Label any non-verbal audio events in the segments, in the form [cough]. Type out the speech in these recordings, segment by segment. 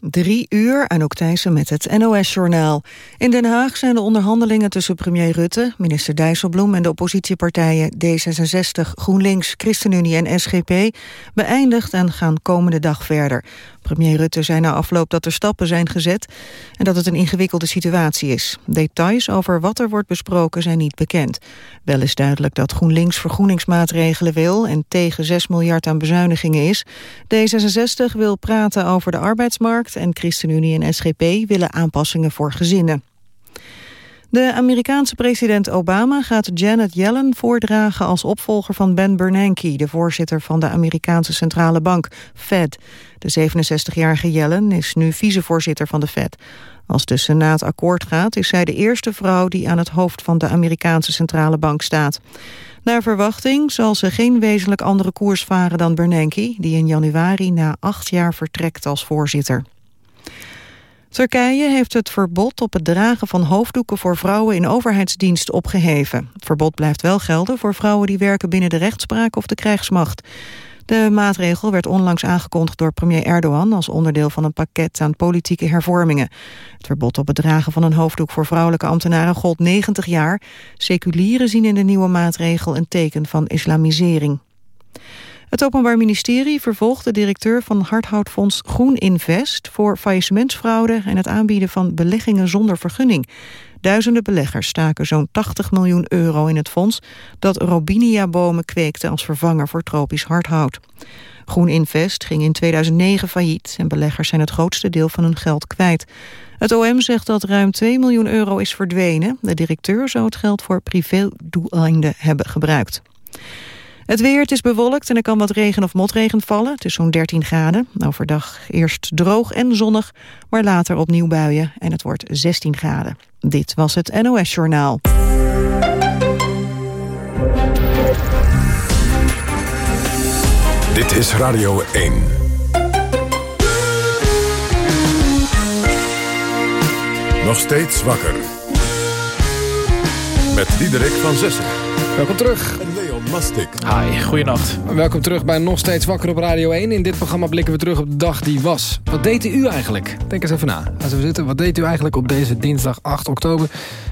Drie uur, ook Thijssen met het NOS-journaal. In Den Haag zijn de onderhandelingen tussen premier Rutte, minister Dijsselbloem en de oppositiepartijen D66, GroenLinks, ChristenUnie en SGP beëindigd en gaan komende dag verder. Premier Rutte zei na afloop dat er stappen zijn gezet en dat het een ingewikkelde situatie is. Details over wat er wordt besproken zijn niet bekend. Wel is duidelijk dat GroenLinks vergroeningsmaatregelen wil en tegen 6 miljard aan bezuinigingen is. D66 wil praten over de arbeidsmarkt en ChristenUnie en SGP willen aanpassingen voor gezinnen. De Amerikaanse president Obama gaat Janet Yellen voordragen als opvolger van Ben Bernanke, de voorzitter van de Amerikaanse centrale bank, Fed. De 67-jarige Yellen is nu vicevoorzitter van de Fed. Als de Senaat akkoord gaat, is zij de eerste vrouw die aan het hoofd van de Amerikaanse centrale bank staat. Naar verwachting zal ze geen wezenlijk andere koers varen dan Bernanke, die in januari na acht jaar vertrekt als voorzitter. Turkije heeft het verbod op het dragen van hoofddoeken voor vrouwen in overheidsdienst opgeheven. Het verbod blijft wel gelden voor vrouwen die werken binnen de rechtspraak of de krijgsmacht. De maatregel werd onlangs aangekondigd door premier Erdogan... als onderdeel van een pakket aan politieke hervormingen. Het verbod op het dragen van een hoofddoek voor vrouwelijke ambtenaren gold 90 jaar. Seculieren zien in de nieuwe maatregel een teken van islamisering. Het Openbaar Ministerie vervolgt de directeur van Hardhoutfonds Groen Invest... voor faillissementsfraude en het aanbieden van beleggingen zonder vergunning. Duizenden beleggers staken zo'n 80 miljoen euro in het fonds... dat robinia-bomen kweekte als vervanger voor tropisch hardhout. Groen Invest ging in 2009 failliet... en beleggers zijn het grootste deel van hun geld kwijt. Het OM zegt dat ruim 2 miljoen euro is verdwenen. De directeur zou het geld voor privédoeleinden hebben gebruikt. Het weer, het is bewolkt en er kan wat regen of motregen vallen. Het is zo'n 13 graden. Overdag eerst droog en zonnig, maar later opnieuw buien. En het wordt 16 graden. Dit was het NOS Journaal. Dit is Radio 1. Nog steeds wakker. Met Diederik van Zessen. Welkom terug. Mastik. Hi, goeienacht. Welkom terug bij Nog Steeds Wakker op Radio 1. In dit programma blikken we terug op de dag die was. Wat deed u eigenlijk? Denk eens even na. Als we zitten, wat deed u eigenlijk op deze dinsdag 8 oktober?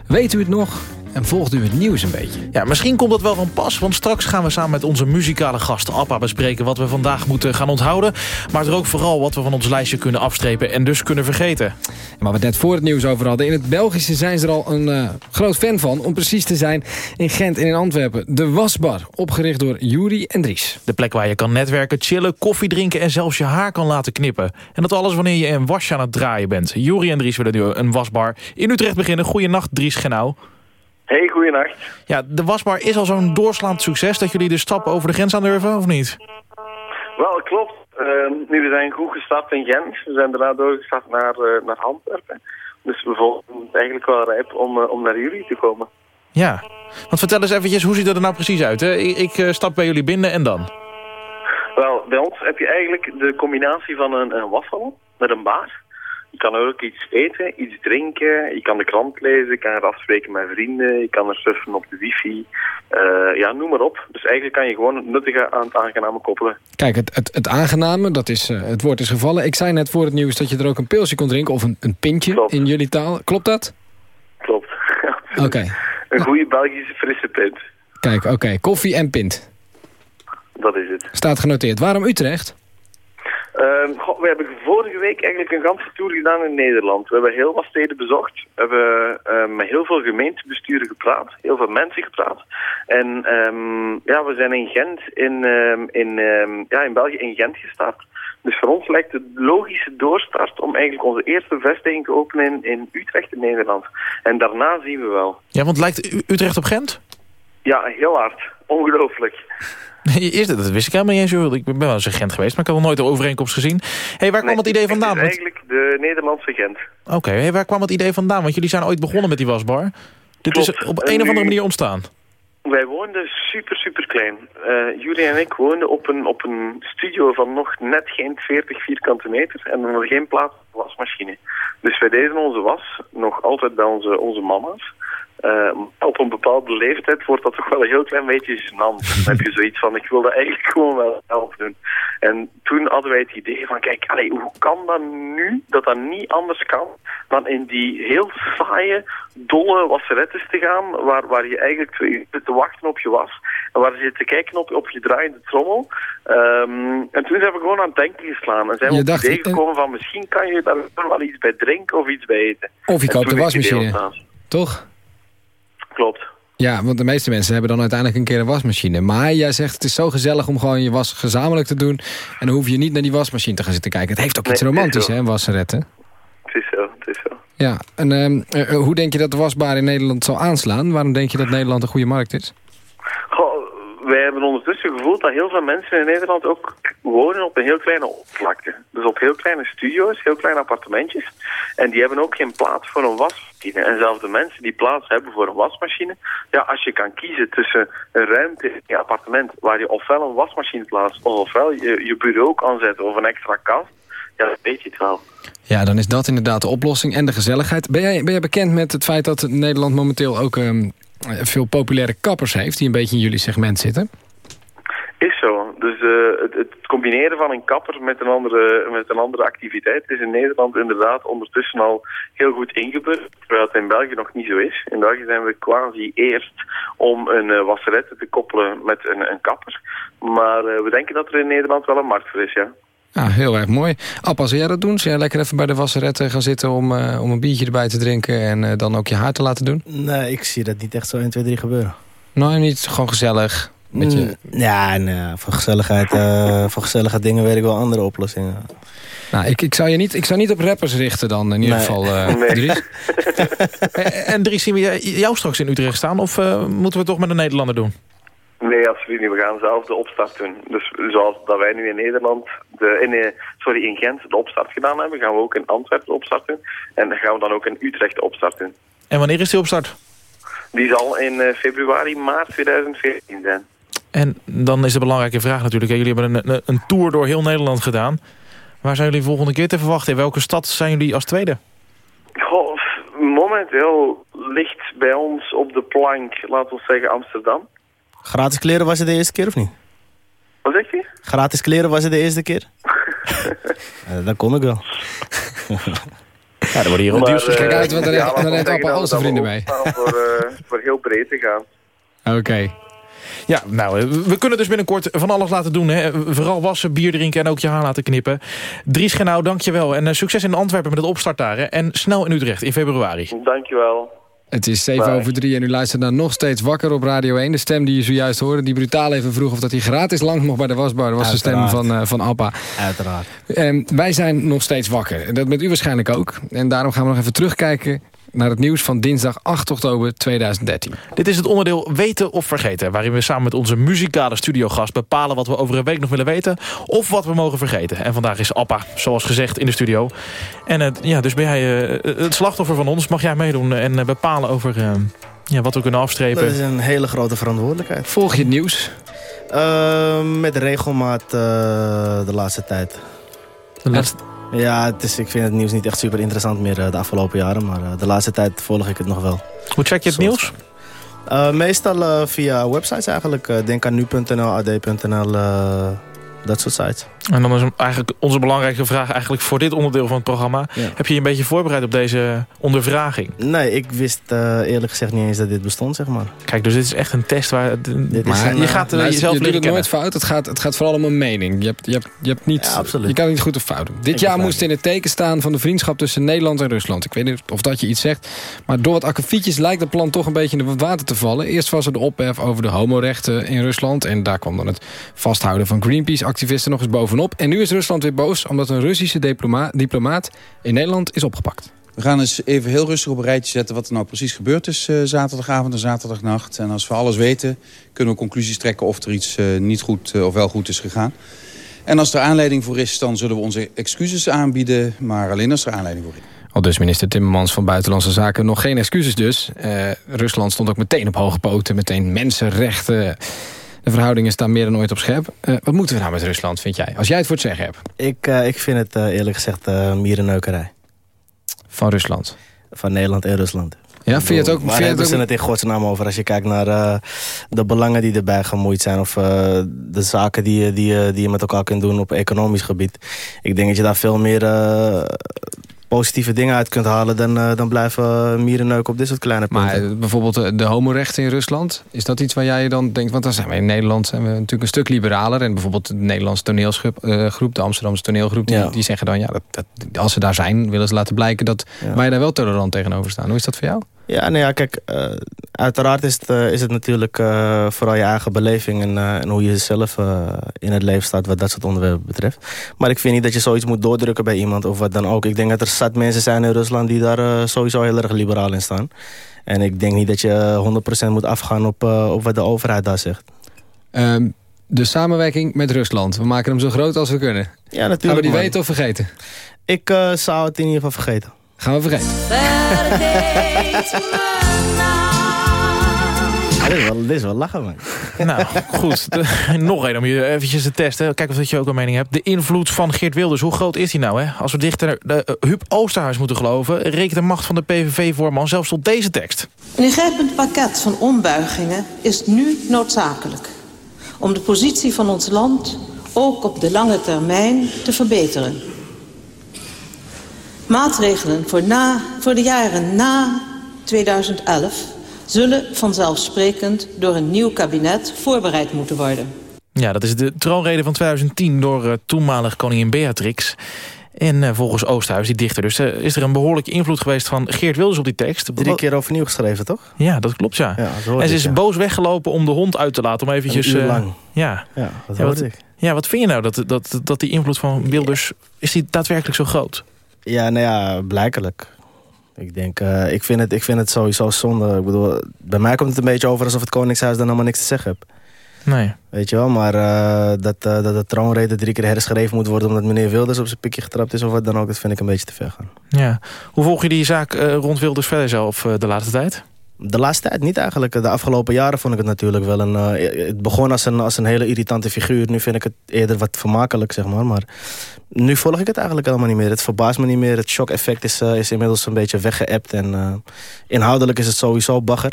Weet u het nog? En volgt u het nieuws een beetje? Ja, misschien komt dat wel van pas, want straks gaan we samen met onze muzikale gast Appa bespreken wat we vandaag moeten gaan onthouden. Maar er ook vooral wat we van ons lijstje kunnen afstrepen en dus kunnen vergeten. En waar we net voor het nieuws over hadden. In het Belgische zijn ze er al een uh, groot fan van, om precies te zijn, in Gent en in Antwerpen. De Wasbar, opgericht door Juri en Dries. De plek waar je kan netwerken, chillen, koffie drinken en zelfs je haar kan laten knippen. En dat alles wanneer je een wasje aan het draaien bent. Juri en Dries willen nu een wasbar in Utrecht beginnen. Goeienacht Dries Genau. Hey, goeienacht. Ja, de wasbar is al zo'n doorslaand succes dat jullie de stap over de grens aan durven, of niet? Wel, klopt. Uh, nu, we zijn goed gestart in Gent. We zijn daarna doorgestart naar, uh, naar Antwerpen. Dus we vonden het eigenlijk wel rijp om, uh, om naar jullie te komen. Ja, want vertel eens eventjes, hoe ziet het er nou precies uit? Hè? Ik, ik uh, stap bij jullie binnen en dan? Wel, bij ons heb je eigenlijk de combinatie van een, een wafel met een bar. Je kan ook iets eten, iets drinken. Je kan de krant lezen, je kan er afspreken met vrienden. Je kan er surfen op de wifi. Uh, ja, noem maar op. Dus eigenlijk kan je gewoon het nuttige aan het aangename koppelen. Kijk, het, het, het aangename, dat is, uh, het woord is gevallen. Ik zei net voor het nieuws dat je er ook een pilsje kon drinken. Of een, een pintje Klopt. in jullie taal. Klopt dat? Klopt. [laughs] Oké. Okay. Een goede Belgische frisse pint. Kijk, oké. Okay. Koffie en pint. Dat is het. Staat genoteerd. Waarom Utrecht? Goh, we hebben vorige week eigenlijk een ganse tour gedaan in Nederland. We hebben heel wat steden bezocht. We hebben uh, met heel veel gemeentebesturen gepraat. Heel veel mensen gepraat. En um, ja, we zijn in Gent, in, in, ja, in België in Gent gestart. Dus voor ons lijkt het logische doorstart om eigenlijk onze eerste vestiging te openen in, in Utrecht in Nederland. En daarna zien we wel. Ja, want lijkt Utrecht op Gent? Ja, heel hard. Ongelooflijk. Eerst, dat wist ik helemaal niet eens. Ik ben wel eens in Gent geweest, maar ik heb nog nooit de overeenkomst gezien. hey, waar kwam nee, het idee vandaan? Het is eigenlijk de Nederlandse Gent. Oké, okay, hey, waar kwam het idee vandaan? Want jullie zijn ooit begonnen met die wasbar. Dit Klopt. is op een of andere manier ontstaan. Wij woonden super, super klein. Uh, Julie en ik woonden op een, op een studio van nog net geen 40 vierkante meter. En nog geen plaats wasmachine. Dus wij deden onze was nog altijd bij onze, onze mama's. Uh, op een bepaalde leeftijd wordt dat toch wel een heel klein beetje gênant. Dan heb je zoiets van, ik wil dat eigenlijk gewoon wel zelf doen. En toen hadden wij het idee van, kijk, allee, hoe kan dat nu, dat dat niet anders kan, dan in die heel saaie, dolle wasserettes te gaan, waar, waar je eigenlijk zit te wachten op je was, en waar je zit te kijken op, op je draaiende trommel. Um, en toen zijn we gewoon aan het denken geslaan. En zijn we op het idee gekomen van, misschien kan je daar wel iets bij drinken of iets bij eten. Of je koopt een wasmachine, toch? Klopt. Ja, want de meeste mensen hebben dan uiteindelijk een keer een wasmachine. Maar jij zegt het is zo gezellig om gewoon je was gezamenlijk te doen. En dan hoef je niet naar die wasmachine te gaan zitten kijken. Het heeft ook iets romantisch, hè, wasseretten. Het is zo, het is zo. Ja, en uh, hoe denk je dat de wasbaar in Nederland zal aanslaan? Waarom denk je dat Nederland een goede markt is? wij hebben ondertussen gevoeld dat heel veel mensen in Nederland ook wonen op een heel kleine oppervlakte. Dus op heel kleine studio's, heel kleine appartementjes. En die hebben ook geen plaats voor een En zelfs de mensen die plaats hebben voor een wasmachine, ja, als je kan kiezen tussen een ruimte in je appartement waar je ofwel een wasmachine plaatst, of ofwel je, je bureau kan zetten of een extra kast, ja, dan weet je het wel. Ja, dan is dat inderdaad de oplossing en de gezelligheid. Ben jij, ben jij bekend met het feit dat Nederland momenteel ook um, veel populaire kappers heeft... die een beetje in jullie segment zitten? Is zo. Dus uh, het, het, combineren van een kapper met een, andere, met een andere activiteit is in Nederland inderdaad ondertussen al heel goed ingebeurd. Terwijl het in België nog niet zo is. In België zijn we quasi eerst om een uh, wasserette te koppelen met een, een kapper. Maar uh, we denken dat er in Nederland wel een markt voor is, ja. Ja, heel erg mooi. Appa, zou jij dat doen? Zou jij lekker even bij de wasseretten gaan zitten om, uh, om een biertje erbij te drinken... en uh, dan ook je haar te laten doen? Nee, ik zie dat niet echt zo 1, 2, 3 gebeuren. Nou, niet gewoon gezellig. Met je... Mm, ja, nee, voor, gezelligheid, uh, voor gezellige dingen weet ik wel andere oplossingen. Nou, ik, ik, zou je niet, ik zou niet op rappers richten dan, in ieder nee. geval, nee. Dries. [laughs] en Dries, zien we jou straks in Utrecht staan... of moeten we het toch met een Nederlander doen? Nee, absoluut niet. We gaan zelf de opstart doen. Dus zoals dat wij nu in Nederland, de, in, sorry, in Gent de opstart gedaan hebben, gaan we ook in Antwerpen de opstart doen. En dan gaan we dan ook in Utrecht de opstart doen. En wanneer is die opstart? Die zal in uh, februari, maart 2014 zijn. En dan is de belangrijke vraag natuurlijk. Jullie hebben een, een, tour door heel Nederland gedaan. Waar zijn jullie volgende keer te verwachten? In welke stad zijn jullie als tweede? Goh, momenteel ligt bij ons op de plank, laten we zeggen Amsterdam. Gratis kleren was het de eerste keer of niet? Wat zegt hij? Gratis kleren was het de eerste keer? uh, [laughs] dat kon ik wel. [laughs] ja, dan worden hier al duur. Kijk uit, want dan ja, rijdt al zijn vrienden mee. Voor, uh, voor heel breed te gaan. Oké. Okay. Ja, nou, we kunnen dus binnenkort van alles laten doen. Hè? Vooral wassen, bier drinken en ook je haar laten knippen. Dries Genau, dankjewel. En uh, succes in Antwerpen met het opstart daar. Hè? En snel in Utrecht in februari. Dankjewel. Het is 7 over 3 en u luistert naar nog steeds wakker op Radio 1. De stem die je zojuist hoorde, die brutaal even vroeg of dat hij gratis lang mocht bij de wasbar. Dat was Uiteraard. de stem van, uh, van Appa. Uiteraard. En wij zijn nog steeds wakker. En dat met u waarschijnlijk ook. En daarom gaan we nog even terugkijken naar het nieuws van dinsdag 8 oktober 2013. Dit is het onderdeel Weten of Vergeten... waarin we samen met onze muzikale studiogast bepalen... wat we over een week nog willen weten of wat we mogen vergeten. En vandaag is Appa, zoals gezegd, in de studio. En uh, ja, dus ben jij uh, het slachtoffer van ons. Mag jij meedoen en uh, bepalen over ja, wat we kunnen afstrepen? Dat is een hele grote verantwoordelijkheid. Volg je het nieuws? met regelmaat de laatste tijd. De laatste... Ja, het is, ik vind het nieuws niet echt super interessant meer de afgelopen jaren. Maar de laatste tijd volg ik het nog wel. Hoe check je het nieuws? Uh, meestal uh, via websites eigenlijk. Uh, denk aan nu.nl, ad.nl, dat soort sites. En dan is eigenlijk onze belangrijke vraag eigenlijk voor dit onderdeel van het programma. Ja. Heb je je een beetje voorbereid op deze ondervraging? Nee, ik wist eerlijk gezegd niet eens dat dit bestond, zeg maar. Kijk, dus dit is echt een test waar... Dit maar een, je gaat uh, jezelf je leren doet het nooit fout. Het gaat, het gaat vooral om een mening. Je, hebt, je, hebt, je, hebt niet, ja, absoluut. je kan het niet goed of fout doen. Dit Ik jaar moest in het teken staan van de vriendschap tussen Nederland en Rusland. Ik weet niet of dat je iets zegt. Maar door wat akkefietjes lijkt het plan toch een beetje in het water te vallen. Eerst was er de ophef over de homorechten in Rusland. En daar kwam dan het vasthouden van Greenpeace-activisten nog eens bovenop. En nu is Rusland weer boos omdat een Russische diploma diplomaat in Nederland is opgepakt. We gaan eens even heel rustig op een rijtje zetten wat er nou precies gebeurd is uh, zaterdagavond en zaterdagnacht. En als we alles weten, kunnen we conclusies trekken of er iets uh, niet goed uh, of wel goed is gegaan. En als er aanleiding voor is, dan zullen we onze excuses aanbieden, maar alleen als er aanleiding voor is. Al dus minister Timmermans van Buitenlandse Zaken nog geen excuses dus. Rusland stond ook meteen op hoge poten, meteen mensenrechten... De verhoudingen staan meer dan ooit op scherp. Uh, wat moeten we nou met Rusland, vind jij? Als jij het voor het zeggen hebt. Ik, uh, ik vind het uh, eerlijk gezegd mierenneukerij. Van Rusland? Van Nederland en Rusland. Ja, vind je het ook... Waar hebben het ze het in godsnaam over? Als je kijkt naar eh, de belangen die erbij gemoeid zijn... of eh, de zaken die, je- die, je- die je met elkaar kunt doen op economisch gebied. Ik denk dat je daar veel meer eh, positieve dingen uit kunt halen... dan, eh, dan blijven mierenneuken op dit soort kleine punten. maar eh, bijvoorbeeld eh, de homorechten in Rusland, is dat iets waar jij dan denkt... want dan zijn we in Nederland zijn we natuurlijk een stuk liberaler... en bijvoorbeeld de Nederlandse toneelgroep, eh, groep, de Amsterdamse toneelgroep... Die, Ja. die zeggen dan, ja, dat, dat, als ze daar zijn, willen ze laten blijken... dat Ja. wij daar wel tolerant tegenover staan. Hoe is dat voor jou? Ja, nou ja, kijk, eh, uiteraard is het, eh, is het natuurlijk eh, vooral je eigen beleving... en, en hoe je zelf in het leven staat wat dat soort onderwerpen betreft. Maar ik vind niet dat je zoiets moet doordrukken bij iemand of wat dan ook. Ik denk dat er zat mensen zijn in Rusland die daar sowieso heel erg liberaal in staan. En ik denk niet dat je eh, 100% moet afgaan op, op wat de overheid daar zegt. Ehm, de samenwerking met Rusland. We maken hem zo groot als we kunnen. Ja, Gaan we natuurlijk. die man. weten of vergeten? Ik zou het in ieder geval vergeten. Gaan we vergeten. Ja, dit, is wel, dit is wel lachen, man. Nou, goed. De- nog één om je eventjes te testen. Kijk of dat je ook een mening hebt. De invloed van Geert Wilders, hoe groot is die nou? Hè? Als we dichter de uh, Huub Oosterhuis moeten geloven... rekent de macht van de PVV-voorman zelfs tot deze tekst. Een ingrijpend pakket van ombuigingen is nu noodzakelijk... om de positie van ons land ook op de lange termijn te verbeteren. Maatregelen voor, na, voor de jaren na 2011 zullen vanzelfsprekend door een nieuw kabinet voorbereid moeten worden. Ja, dat is de troonrede van 2010 door uh, toenmalig koningin Beatrix. En uh, volgens Oosthuis, die dichter dus, uh, is er een behoorlijke invloed geweest van Geert Wilders op die tekst. Drie keer overnieuw geschreven, toch? Ja, dat klopt, ja. ja en ze is ja. boos weggelopen om de hond uit te laten. Om eventjes, een uur lang. ja. Ja, dat ja, wat, ik. Ja, wat vind je nou dat, dat, dat die invloed van Wilders, is die daadwerkelijk zo groot? Ja, nou ja, blijkelijk. Ik denk, uh, ik, vind het, ik vind het sowieso zonde. Ik bedoel, bij mij komt het een beetje over alsof het Koningshuis dan allemaal niks te zeggen heeft. Nee. Weet je wel, maar uh, dat, uh, dat de troonrede drie keer herschreven moet worden... omdat meneer Wilders op zijn pikje getrapt is of wat dan ook... dat vind ik een beetje te ver gaan. Ja. Hoe volg je die zaak rond Wilders verder zelf de laatste tijd? De laatste tijd niet eigenlijk. De afgelopen jaren vond ik het natuurlijk wel een... het begon als een, als een hele irritante figuur. Nu vind ik het eerder wat vermakelijk, zeg maar. Maar nu volg ik het eigenlijk helemaal niet meer. Het verbaast me niet meer. Het shock-effect is, is inmiddels een beetje weggeëpt. En inhoudelijk is het sowieso bagger.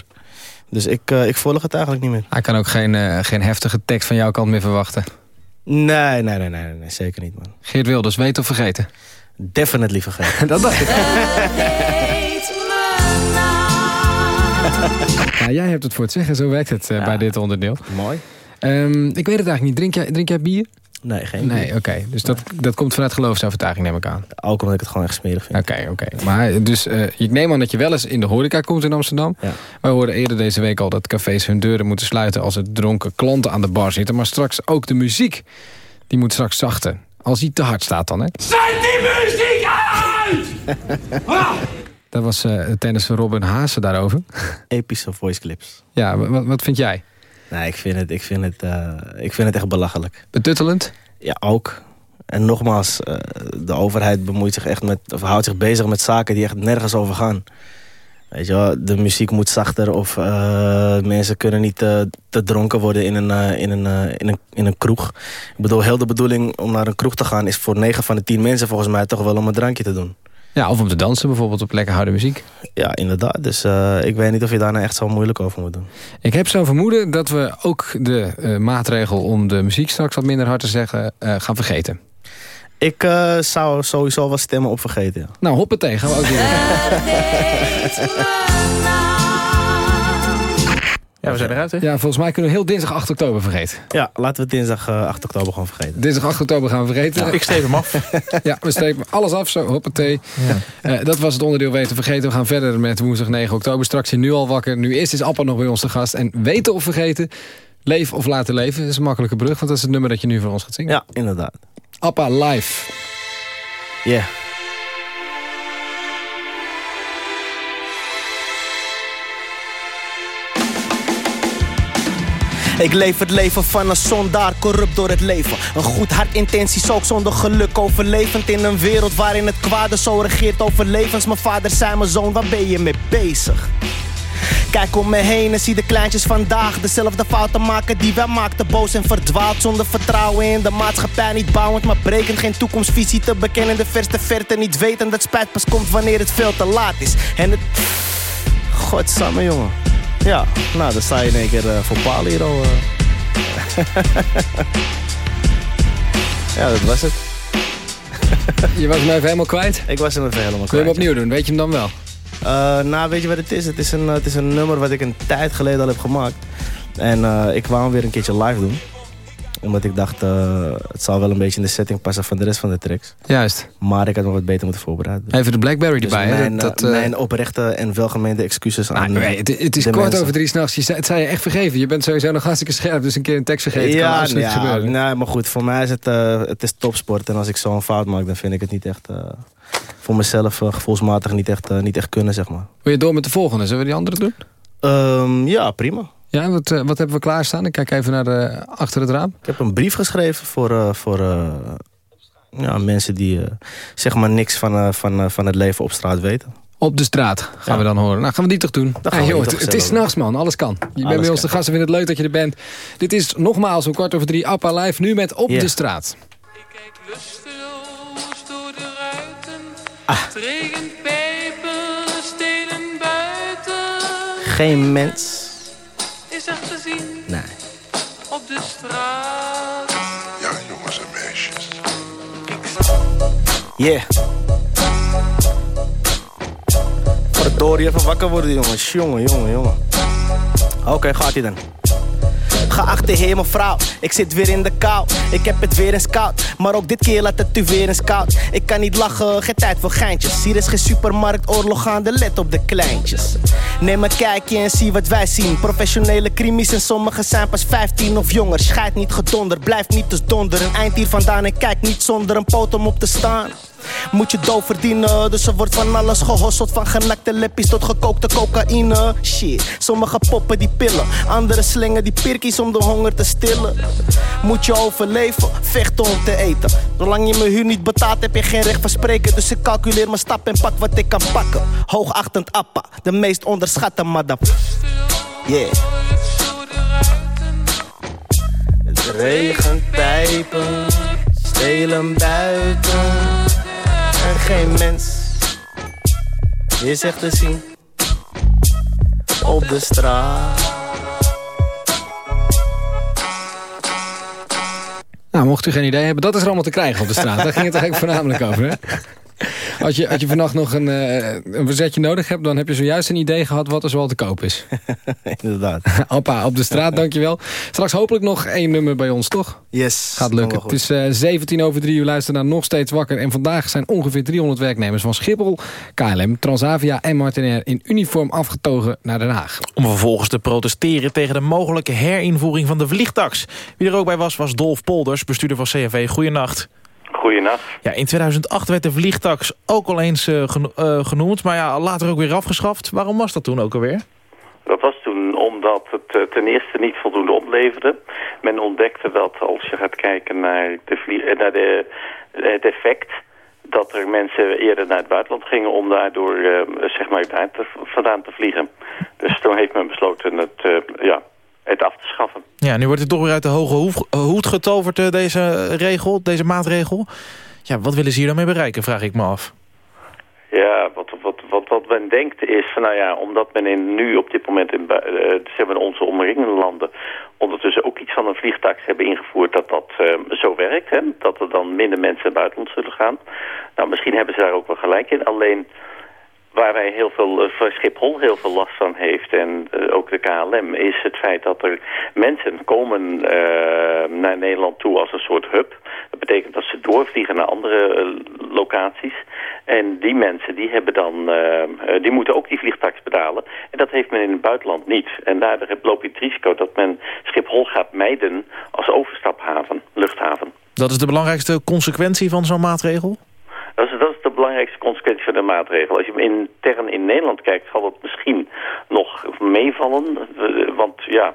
Dus ik, uh, ik volg het eigenlijk niet meer. Hij kan ook geen, uh, geen heftige tekst van jouw kant meer verwachten. Nee, nee, nee, nee, nee zeker niet, man. Geert Wilders, weten of vergeten? Definitely vergeten. [laughs] Dat dacht ik. Ja, [laughs] jij hebt het voor het zeggen, zo werkt het uh, ja. bij dit onderdeel. Mooi. Um, ik weet het eigenlijk niet. Drink jij, drink jij bier? Nee, geen Nee, oké. Okay. Dus dat, dat komt vanuit geloofsovertuiging, neem ik aan. Ook omdat ik het gewoon echt smerig vind. Oké, okay, oké. Okay. Maar dus, uh, ik neem aan dat je wel eens in de horeca komt in Amsterdam. Ja. Wij hoorden eerder deze week al dat cafés hun deuren moeten sluiten... als er dronken klanten aan de bar zitten. Maar straks ook de muziek, die moet straks zachten. Als die te hard staat dan, hè? Zet die muziek uit! [laughs] ah! Dat was uh, tennis van Robin Haase daarover. Epische voice clips. Ja, wat, wat vind jij? Nee, ik vind het, ik vind het, uh, ik vind het echt belachelijk. Betuttelend? Ja, ook. En nogmaals, uh, de overheid bemoeit zich echt met, of houdt zich bezig met zaken die echt nergens over gaan. Weet je wel, de muziek moet zachter of uh, mensen kunnen niet te, te dronken worden in een, uh, in, een, in, een, in een kroeg. Ik bedoel, heel de bedoeling om naar een kroeg te gaan is voor 9 van de 10 mensen volgens mij toch wel om een drankje te doen. Ja, of om te dansen bijvoorbeeld op lekker harde muziek. Ja, inderdaad. Dus uh, ik weet niet of je daar nou echt zo moeilijk over moet doen. Ik heb zo'n vermoeden dat we ook de uh, maatregel om de muziek straks wat minder hard te zeggen uh, gaan vergeten. Ik uh, zou sowieso wel stemmen op vergeten. Ja. Nou, hoppatee, gaan we ook Ja, we zijn eruit, hè? Ja, volgens mij kunnen we heel dinsdag 8 oktober vergeten. Ja, laten we dinsdag uh, 8 oktober gewoon vergeten. Dinsdag 8 oktober gaan we vergeten. Ja, ik steef hem af. [laughs] ja, we steven alles af, zo, hoppatee. Ja. Uh, dat was het onderdeel weten vergeten. We gaan verder met woensdag 9 oktober. Straks in Nu al wakker. Nu eerst is Appa nog bij ons te gast. En weten of vergeten, leven of laten leven. Dat is een makkelijke brug, want dat is het nummer dat je nu voor ons gaat zingen. Ja, inderdaad. Appa live. Ja. Yeah. Ik leef het leven van een zondaar, corrupt door het leven. Een goed hart, intenties ook zonder geluk overlevend. In een wereld waarin het kwade zo regeert over levens. Mijn vader zei mijn zoon, waar ben je mee bezig? Kijk om me heen en zie de kleintjes vandaag dezelfde fouten maken die wij maakten. Boos en verdwaald zonder vertrouwen in de maatschappij. Niet bouwend, maar brekend. Geen toekomstvisie te bekennen de verste verte. Niet weten dat spijt pas komt wanneer het veel te laat is. En het... God, samen jongen. Ja, nou dan sta je in één keer uh, voor al. Uh. [laughs] ja, dat was het. [laughs] je was hem even helemaal kwijt? Ik was hem even helemaal kwijt. Kun je hem opnieuw doen? Weet je hem dan wel? Uh, nou, weet je wat het is? Het is, een, het is een nummer wat ik een tijd geleden al heb gemaakt. En ik wou hem weer een keertje live doen omdat ik dacht, uh, het zal wel een beetje in de setting passen van de rest van de tracks. Juist. Maar ik had me wat beter moeten voorbereiden. Even de Blackberry dus erbij. Mijn, dat, uh, mijn oprechte en welgemeende excuses aan nee, het, het is kort over drie s'nachts. Je het zou je echt vergeven. Je bent sowieso nog hartstikke scherp. Dus een keer een tekst vergeten ja, kan ja, gebeuren. Nee, maar goed. Voor mij is het, uh, het is topsport. En als ik zo'n fout maak, dan vind ik het niet echt... voor mezelf gevoelsmatig niet echt, niet echt kunnen, zeg maar. Wil je door met de volgende? Zullen we die andere doen? Um, ja, prima. Ja, wat, uh, wat hebben we klaarstaan? Ik kijk even naar de, achter het raam. Ik heb een brief geschreven voor, uh, voor uh, ja, mensen die zeg maar niks van, van, van het leven op straat weten. Op de straat gaan ja. we dan horen. Nou, gaan we die toch doen? Ja, joh, het, het is s'nachts, man. Alles kan. Je Alles bent bij ons de gasten. vinden het leuk dat je er bent. Dit is nogmaals om kwart over drie Appa Live. Nu met Op yeah. de Straat. Ik kijk lusteloos door de ruiten. Ah. Het regent pijpen, stenen buiten. Geen mens is er te zien? Nee. Op de straat. Ja, jongens en meisjes. Yeah. Verdorie, even wakker worden, jongens. Jongen, jongen, jongen. Oké, okay, gaat hij dan. Geachte hemelvrouw, ik zit weer in de kou. Ik heb het weer eens koud, maar ook dit keer laat het u weer eens koud. Ik kan niet lachen, geen tijd voor geintjes. Hier is geen supermarkt, oorlog aan de let op de kleintjes. Neem een kijkje en zie wat wij zien. Professionele crimies en sommigen zijn pas 15 of jonger. Schijt niet gedonder, blijf niet te donder. Een eind hier vandaan en kijk niet zonder een poot om op te staan. Moet je doof verdienen, dus er wordt van alles gehosseld. Van genakte leppies tot gekookte cocaïne. Shit, sommige poppen die pillen, anderen slingen die pirkies om de honger te stillen. Moet je overleven, vechten om te eten. Zolang je mijn huur niet betaalt, heb je geen recht van spreken. Dus ik calculeer mijn stap en pak wat ik kan pakken. Hoogachtend appa, de meest onderschatte madap. Yeah. Het regent pijpen, stelen buiten en geen mens is echt te zien op de straat. Nou, mocht u geen idee hebben, dat is er allemaal te krijgen op de straat. Daar ging het eigenlijk [laughs] voornamelijk over, hè? [laughs] Als je, als je vannacht nog een, uh, een verzetje nodig hebt... dan heb je zojuist een idee gehad wat er zoal te koop is. [laughs] Inderdaad. [laughs] Appa, op de straat, dankjewel. Straks hopelijk nog één nummer bij ons, toch? Yes. Gaat lukken. Het is uh, eh, 17 over 3 uur luisteren naar Nog Steeds Wakker. En vandaag zijn ongeveer 300 werknemers van Schiphol, KLM, Transavia en Martinair... in uniform afgetogen naar Den Haag. Om vervolgens te protesteren tegen de mogelijke herinvoering van de vliegtax. Wie er ook bij was, was Dolf Polders, bestuurder van CFV. Goeienacht. Goedenacht. Ja, in 2008 werd de vliegtax ook al eens uh, genoemd, maar ja, later ook weer afgeschaft. Waarom was dat toen ook alweer? Dat was toen omdat het uh, ten eerste niet voldoende opleverde. Men ontdekte dat als je gaat kijken naar, de naar de, het effect dat er mensen eerder naar het buitenland gingen om daardoor zeg maar vandaan te vliegen. Dus toen heeft men besloten het, ja, het af te schaffen. Ja, nu wordt het toch weer uit de hoge hoed getoverd, eh, deze regel, deze maatregel. Ja, wat willen ze hier dan mee bereiken, vraag ik me af. Ja, wat, wat, wat, wat men denkt is van, nou ja, omdat men in, nu op dit moment in, uh, hebben onze omringende landen ondertussen ook iets van een vliegtax hebben ingevoerd dat dat uh, zo werkt. Hè? Dat er dan minder mensen naar buitenland zullen gaan. Nou, misschien hebben ze daar ook wel gelijk in. Alleen Waar wij heel veel, uh, Schiphol heel veel last van heeft en uh, ook de KLM, is het feit dat er mensen komen uh, naar Nederland toe als een soort hub. Dat betekent dat ze doorvliegen naar andere locaties. En die mensen die hebben dan, die moeten ook die vliegtax betalen. En dat heeft men in het buitenland niet. En daardoor loop je het risico dat men Schiphol gaat mijden als overstaphaven, luchthaven. Dat is de belangrijkste consequentie van zo'n maatregel? Dat is, dat is de belangrijkste consequentie van de maatregel. Als je intern in Nederland kijkt, zal het misschien nog meevallen. Want ja,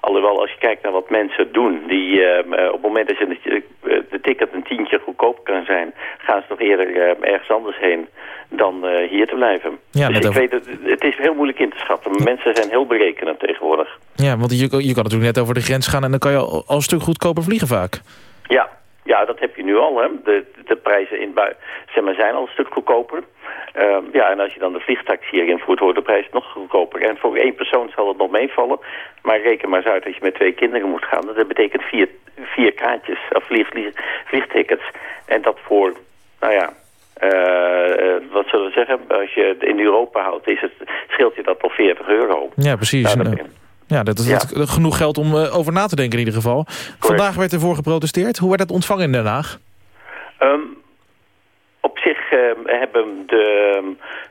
alhoewel als je kijkt naar wat mensen doen... die uh, op het moment dat je de, de ticket een tientje goedkoop kan zijn... gaan ze toch eerder uh, ergens anders heen dan uh, hier te blijven. Ja, dus ik weet, het, het is heel moeilijk in te schatten. Mensen zijn heel berekenend tegenwoordig. Ja, want je, je kan natuurlijk net over de grens gaan... en dan kan je al, al een stuk goedkoper vliegen vaak. Ja, Ja, dat heb je nu al. Hè. De, de prijzen in zeg maar, zijn al een stuk goedkoper. Ehm, ja, en als je dan de vliegtaxi hier invoert, wordt de prijs nog goedkoper. En voor één persoon zal het nog meevallen. Maar reken maar eens uit dat je met twee kinderen moet gaan. Dat betekent vier, vier kaartjes, of vlieg, vlieg, vliegtickets. En dat voor, nou ja, eh, wat zullen we zeggen? Als je het in Europa houdt, is het, scheelt je dat toch 40 euro. Ja, precies. Nou, dat- Ja. Dat is dat- genoeg geld om eh, over na te denken in ieder geval. Vandaag werd ervoor geprotesteerd. Hoe werd dat ontvangen in Den Haag? Ehm, op zich ehm, hebben de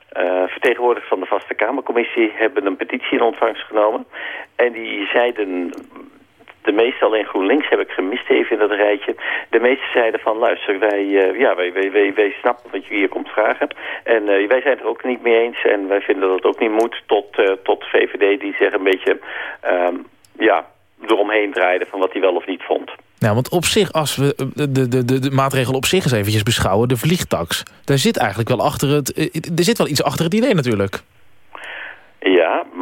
eh, vertegenwoordigers van de Vaste Kamercommissie hebben een petitie in ontvangst genomen. En die zeiden, de meeste alleen GroenLinks heb ik gemist even in dat rijtje. De meeste zeiden van luister, wij, eh, ja, wij, wij, wij, snappen wat je hier komt vragen. En eh, wij zijn het er ook niet mee eens en wij vinden dat het ook niet moet tot, eh, tot VVD die zich een beetje ehm, ja, eromheen draaide van wat hij wel of niet vond. Nou, want op zich, als we de, de, de, de maatregel op zich eens eventjes beschouwen... de vliegtax, daar zit eigenlijk wel achter het... er zit wel iets achter het idee natuurlijk.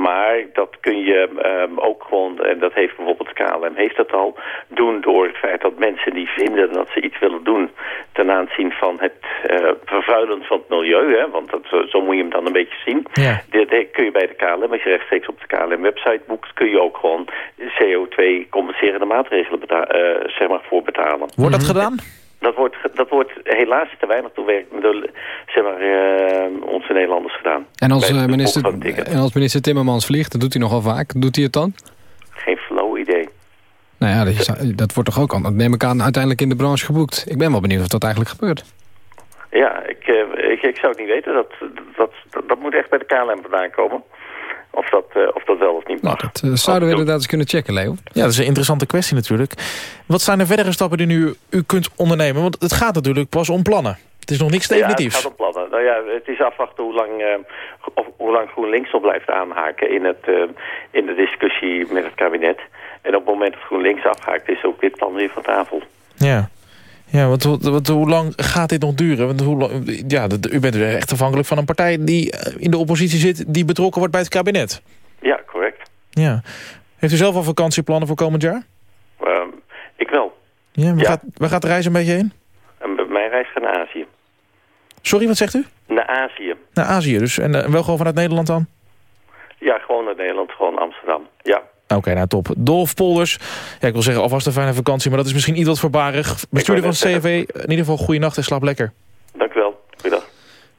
Maar dat kun je ehm, ook gewoon, en dat heeft bijvoorbeeld KLM, heeft dat al, doen door het feit dat mensen die vinden dat ze iets willen doen ten aanzien van het eh, vervuilen van het milieu, hè, want dat, zo- moet je hem dan een beetje zien. Ja. Dit dit kun je bij de KLM, als je rechtstreeks op de KLM-website boekt, kun je ook gewoon CO2-compenserende maatregelen beta- eh, zeg maar, voor betalen. Wordt dat gedaan? Dat wordt, dat wordt helaas te weinig toewerkt door zeg maar, eh, onze Nederlanders gedaan. En als, eh, minister, en als minister Timmermans vliegt, dat doet hij nogal vaak. Doet hij het dan? Geen flow idee. Nou ja, dat, is- dat wordt toch ook, al- dat neem ik aan, uiteindelijk in de branche geboekt. Ik ben wel benieuwd of dat eigenlijk gebeurt. Ja, ik, eh, ik, ik zou het niet weten. Dat, dat, dat, dat moet echt bij de KLM vandaan komen. Of dat, eh, of dat wel of niet mag. Dat eh, zouden we inderdaad eens kunnen checken, Leo. Ja, dat is een interessante kwestie natuurlijk. Wat zijn de verdere stappen die nu u kunt ondernemen? Want het gaat natuurlijk pas om plannen. Het is nog niks Ja, het definitiefs. gaat om plannen. Nou ja, het is afwachten hoe lang, eh, of, hoe lang GroenLinks nog blijft aanhaken in, het, eh, in de discussie met het kabinet. En op het moment dat GroenLinks afhaakt, is ook dit plan weer van tafel. Ja. Ja, want, hoe lang gaat dit nog duren? Want hoe lang, ja, u bent echt afhankelijk van een partij die eh, in de oppositie zit... die betrokken wordt bij het kabinet. Ja, correct. Ja. Heeft u zelf al vakantieplannen voor komend jaar? Ehm, ik wel. Ja, waar, Ja. Gaat, waar gaat de reis een beetje heen? Mijn reis gaat naar Azië. Sorry, wat zegt u? Naar Azië. Naar Azië dus. En eh, wel gewoon vanuit Nederland dan? Ja, gewoon naar Nederland, gewoon Amsterdam. Ja. Oké, nou top. Dolf Polders. Ja, ik wil zeggen alvast een fijne vakantie, maar dat is misschien iets wat voorbarig. Bestuurder van CV, in ieder geval goede nacht en slaap lekker. Dank u wel. Goeiedag.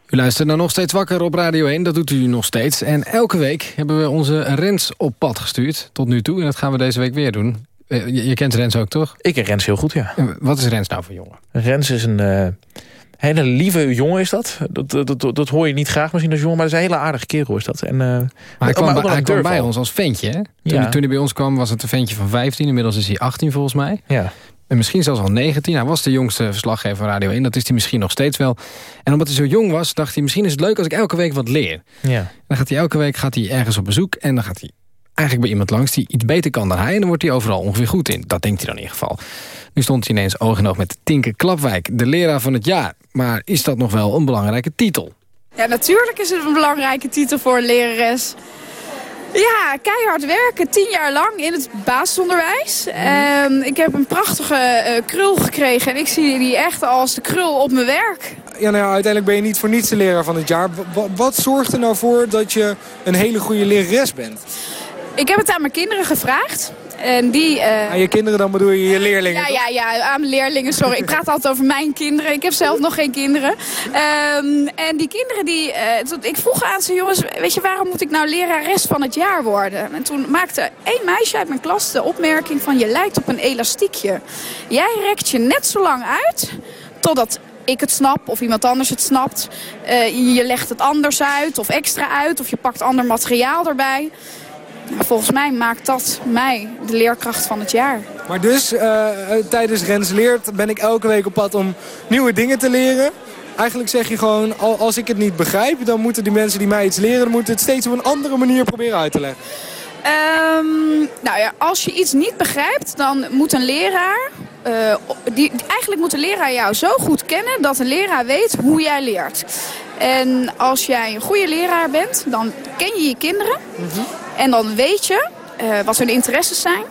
U luistert naar Nog Steeds Wakker op Radio 1, dat doet u nog steeds. En elke week hebben we onze Rens op pad gestuurd, tot nu toe. En dat gaan we deze week weer doen. Eh, Je, je kent Rens ook, toch? Ik ken Rens heel goed, ja. En Wat is Rens nou voor jongen? Rens is een eh, hele lieve jongen, is dat. Dat, dat, dat. dat hoor je niet graag misschien als jongen, maar dat is een hele aardige kerel, is dat. En, eh, Maar hij kwam, bij- hij kwam ons als ventje, hè? Toen, Ja. toen hij bij ons kwam was het een ventje van 15. Inmiddels is hij 18 volgens mij. Ja. En misschien zelfs al 19. Hij was de jongste verslaggever van Radio 1. Dat is hij misschien nog steeds wel. En omdat hij zo jong was, dacht hij... misschien is het leuk als ik elke week wat leer. Ja. Dan gaat hij elke week gaat hij ergens op bezoek... en dan gaat hij eigenlijk bij iemand langs die iets beter kan dan hij... en dan wordt hij overal ongeveer goed in. Dat denkt hij dan in ieder geval. Nu stond hij ineens oog in oog met Tinke Klapwijk... de leraar van het jaar. Maar is dat nog wel een belangrijke titel? Ja, natuurlijk is het een belangrijke titel voor een lerares. Ja, keihard werken, tien jaar lang in het basisonderwijs. Ehm, ik heb een prachtige eh, krul gekregen en ik zie die echt als de krul op mijn werk. Ja, nou ja, uiteindelijk ben je niet voor niets de leraar van het jaar. Wa- wa- wat zorgt er nou voor dat je een hele goede lerares bent? Ik heb het aan mijn kinderen gevraagd. En die... eh, Aan je kinderen dan bedoel je je leerlingen? Ja, ja, ja, aan mijn leerlingen, sorry. Ik praat altijd over mijn kinderen. Ik heb zelf nog geen kinderen. Ehm, en die kinderen, die, eh, ik vroeg aan ze, jongens, weet je, waarom moet ik nou lerares van het jaar worden? En toen maakte één meisje uit mijn klas de opmerking van, je lijkt op een elastiekje. Jij rekt je net zo lang uit, totdat ik het snap of iemand anders het snapt. Eh, je legt het anders uit of extra uit of je pakt ander materiaal erbij. Volgens mij maakt dat mij de leerkracht van het jaar. Maar dus, eh, tijdens Rens Leert ben ik elke week op pad om nieuwe dingen te leren. Eigenlijk zeg je gewoon, al- als ik het niet begrijp... dan moeten die mensen die mij iets leren... moeten het steeds op een andere manier proberen uit te leggen. Ehm, nou ja, als je iets niet begrijpt, dan moet een leraar... eh, die, eigenlijk moet een leraar jou zo goed kennen dat een leraar weet hoe jij leert. En als jij een goede leraar bent, dan ken je je kinderen. En dan weet je eh, wat hun interesses zijn.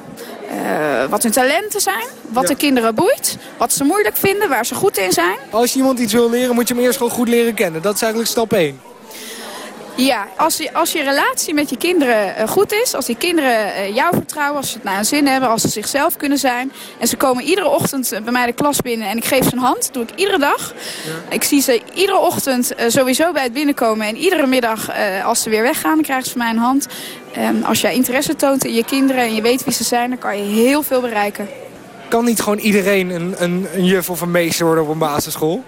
eh, wat hun talenten zijn, wat de kinderen boeit, wat ze moeilijk vinden, waar ze goed in zijn. Als je iemand iets wil leren, moet je hem eerst gewoon goed leren kennen. Dat is eigenlijk stap 1. Ja, als je, als je relatie met je kinderen eh, goed is, als die kinderen eh, jou vertrouwen, als ze het naar hun zin hebben, als ze zichzelf kunnen zijn. En ze komen iedere ochtend eh, bij mij de klas binnen en ik geef ze een hand, dat doe ik iedere dag. Ik zie ze iedere ochtend sowieso bij het binnenkomen en iedere middag als ze weer weggaan, dan krijgen ze van mij een hand. En als jij interesse toont in je kinderen en je weet wie ze zijn, dan kan je heel veel bereiken. Kan niet gewoon iedereen een, een, een juf of een meester worden op een basisschool?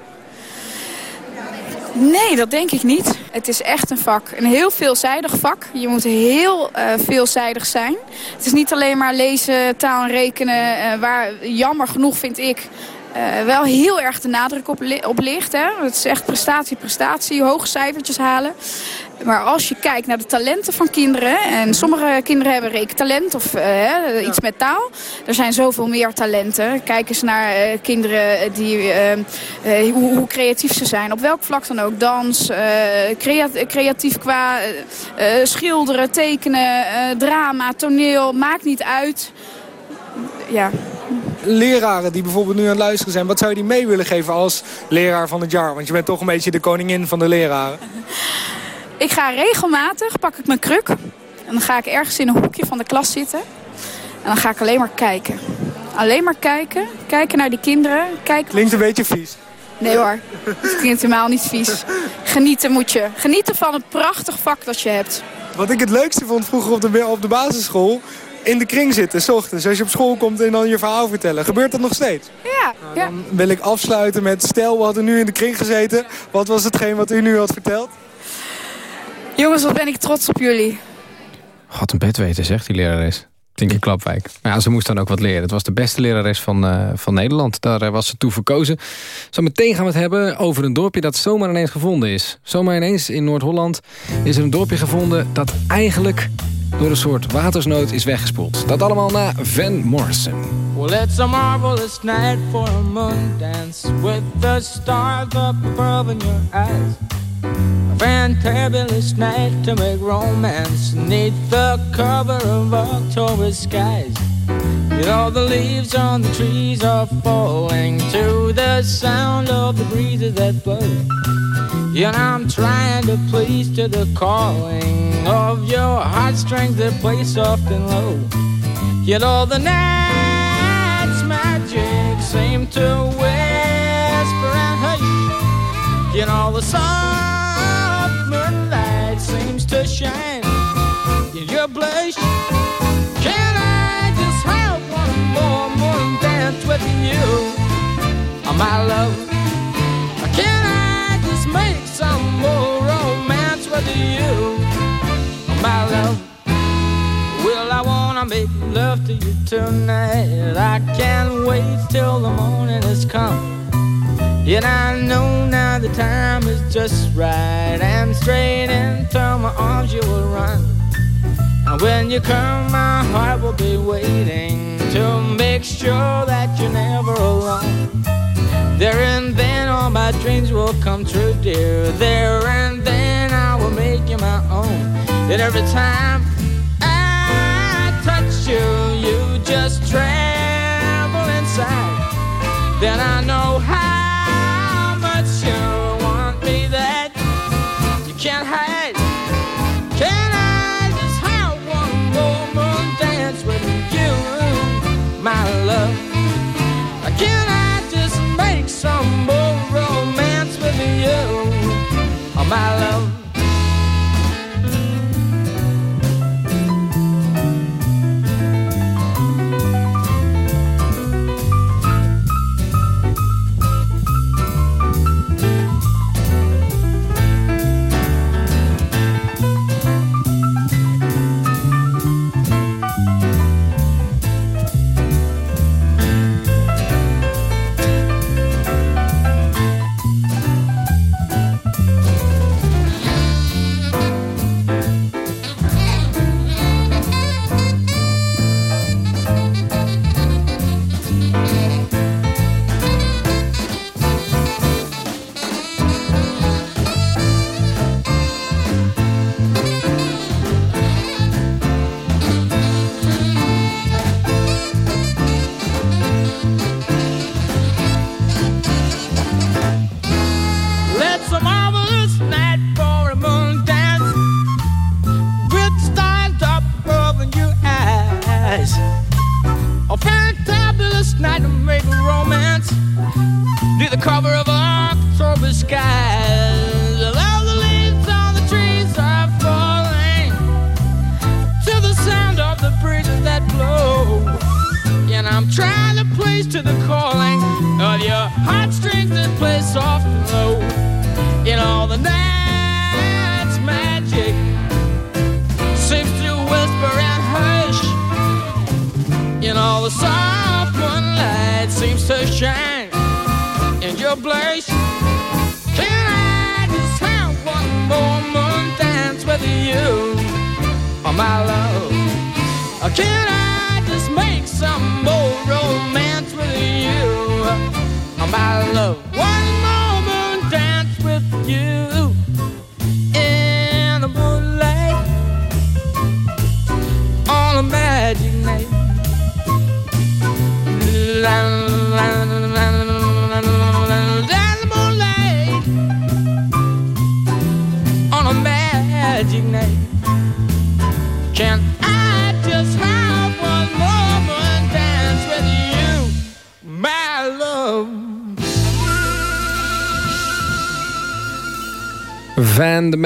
Nee, dat denk ik niet. Het is echt een vak. Een heel veelzijdig vak. Je moet heel uh, veelzijdig zijn. Het is niet alleen maar lezen, taal en rekenen. Uh, waar jammer genoeg vind ik uh, wel heel erg de nadruk op, op ligt. Hè. Het is echt prestatie, prestatie, hoge cijfertjes halen. Maar als je kijkt naar de talenten van kinderen... en sommige kinderen hebben rekentalent of uh, iets met taal. Er zijn zoveel meer talenten. Kijk eens naar uh, kinderen die, uh, hoe, hoe, creatief ze zijn. Op welk vlak dan ook. Dans, creatief qua schilderen, tekenen, drama, toneel. Maakt niet uit. Ja, leraren die bijvoorbeeld nu aan het luisteren zijn... wat zou je die mee willen geven als leraar van het jaar? Want je bent toch een beetje de koningin van de leraren. [laughs] Ik ga regelmatig, pak ik mijn kruk... en dan ga ik ergens in een hoekje van de klas zitten... en dan ga ik alleen maar kijken. Alleen maar kijken, kijken naar die kinderen. Kijken Klinkt een beetje vies. Nee hoor, het klinkt helemaal niet vies. Genieten moet je. Genieten van het prachtig vak dat je hebt. Wat ik het leukste vond vroeger op de, op de basisschool in de kring zitten, s ochtends. Als je op school komt en dan je verhaal vertellen. Gebeurt dat nog steeds? Ja. Nou, dan wil ik afsluiten met, stel we hadden nu in de kring gezeten. Wat was hetgeen wat u nu had verteld? Jongens, wat ben ik trots op jullie. Wat een bed weten, zegt die lerares. Tinker Klapwijk. Maar ja, ze moest dan ook wat leren. Het was de beste lerares van, uh, van Nederland. Daar uh, was ze toe verkozen. Zo meteen gaan we het hebben over een dorpje dat zomaar ineens gevonden is. Zomaar ineens in Noord-Holland is er een dorpje gevonden... dat eigenlijk door een soort watersnood is weggespoeld. Dat allemaal na Van Morrison. Well, it's a marvelous night for a moon dance with the stars up above in your eyes. A fantabulous night to make romance neath the cover of October skies. You all the leaves on the trees are falling to the sound of the breezes that blow. Yet I'm trying to please to the calling of your heartstrings that play soft and low. Yet all the night's magic seem to whisper and hush. Yet all the seems to shine in your blush. Can I just have one more morning dance with you, oh, my love? Can I just make some more romance with you, oh, my love? Well, I wanna make love to you tonight. I can't wait till the morning has come. And I know now the time is just right. And straight into my arms you will run. And when you come, my heart will be waiting to make sure that you're never alone. There and then all my dreams will come true, dear. There and then I will make you my own. And every time my love?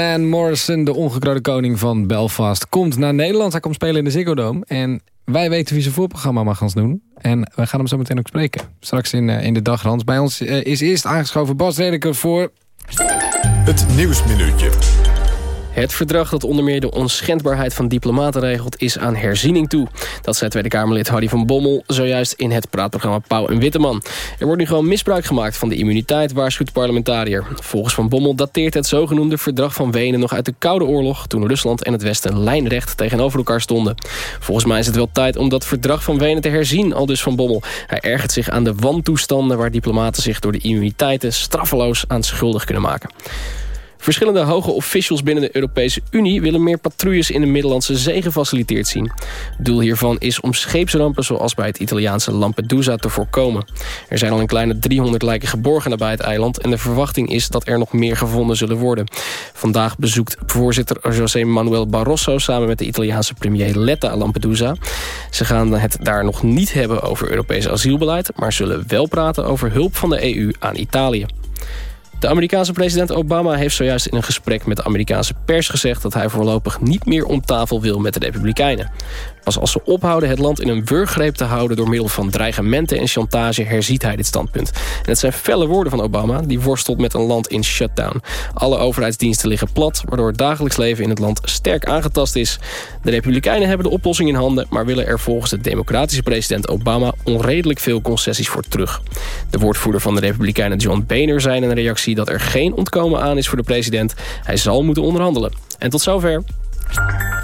Man Morrison, de ongekroonde koning van Belfast... komt naar Nederland. Hij komt spelen in de Ziggo Dome. En wij weten wie zijn voorprogramma mag gaan doen. En we gaan hem zo meteen ook spreken. Straks in, eh, in de dagrand. Bij ons eh, is eerst aangeschoven Bas Redeker voor... Het Nieuwsminuutje. Het verdrag dat onder meer de onschendbaarheid van diplomaten regelt... is aan herziening toe. Dat zei Tweede Kamerlid Hardy van Bommel... zojuist in het praatprogramma Pauw en Witteman. Er wordt nu gewoon misbruik gemaakt van de immuniteit... waarschuwt de parlementariër. Volgens Van Bommel dateert het zogenoemde verdrag van Wenen... nog uit de Koude Oorlog... toen Rusland en het Westen lijnrecht tegenover elkaar stonden. Volgens mij is het wel tijd om dat verdrag van Wenen te herzien... al dus Van Bommel. Hij ergert zich aan de wantoestanden... waar diplomaten zich door de immuniteiten... straffeloos aan schuldig kunnen maken. Verschillende hoge officials binnen de Europese Unie... willen meer patrouilles in de Middellandse Zee gefaciliteerd zien. Doel hiervan is om scheepsrampen zoals bij het Italiaanse Lampedusa te voorkomen. Er zijn al een kleine 300 lijken geborgen nabij het eiland... en de verwachting is dat er nog meer gevonden zullen worden. Vandaag bezoekt voorzitter José Manuel Barroso... samen met de Italiaanse premier Letta Lampedusa. Ze gaan het daar nog niet hebben over Europees asielbeleid... maar zullen wel praten over hulp van de EU aan Italië. De Amerikaanse president Obama heeft zojuist in een gesprek met de Amerikaanse pers gezegd... dat hij voorlopig niet meer om tafel wil met de Republikeinen. Pas als ze ophouden het land in een wurggreep te houden... door middel van dreigementen en chantage herziet hij dit standpunt. En het zijn felle woorden van Obama, die worstelt met een land in shutdown. Alle overheidsdiensten liggen plat, waardoor het dagelijks leven in het land sterk aangetast is. De Republikeinen hebben de oplossing in handen... maar willen er volgens de democratische president Obama onredelijk veel concessies voor terug. De woordvoerder van de Republikeinen John Boehner zei in een reactie... dat er geen ontkomen aan is voor de president. Hij zal moeten onderhandelen. En tot zover.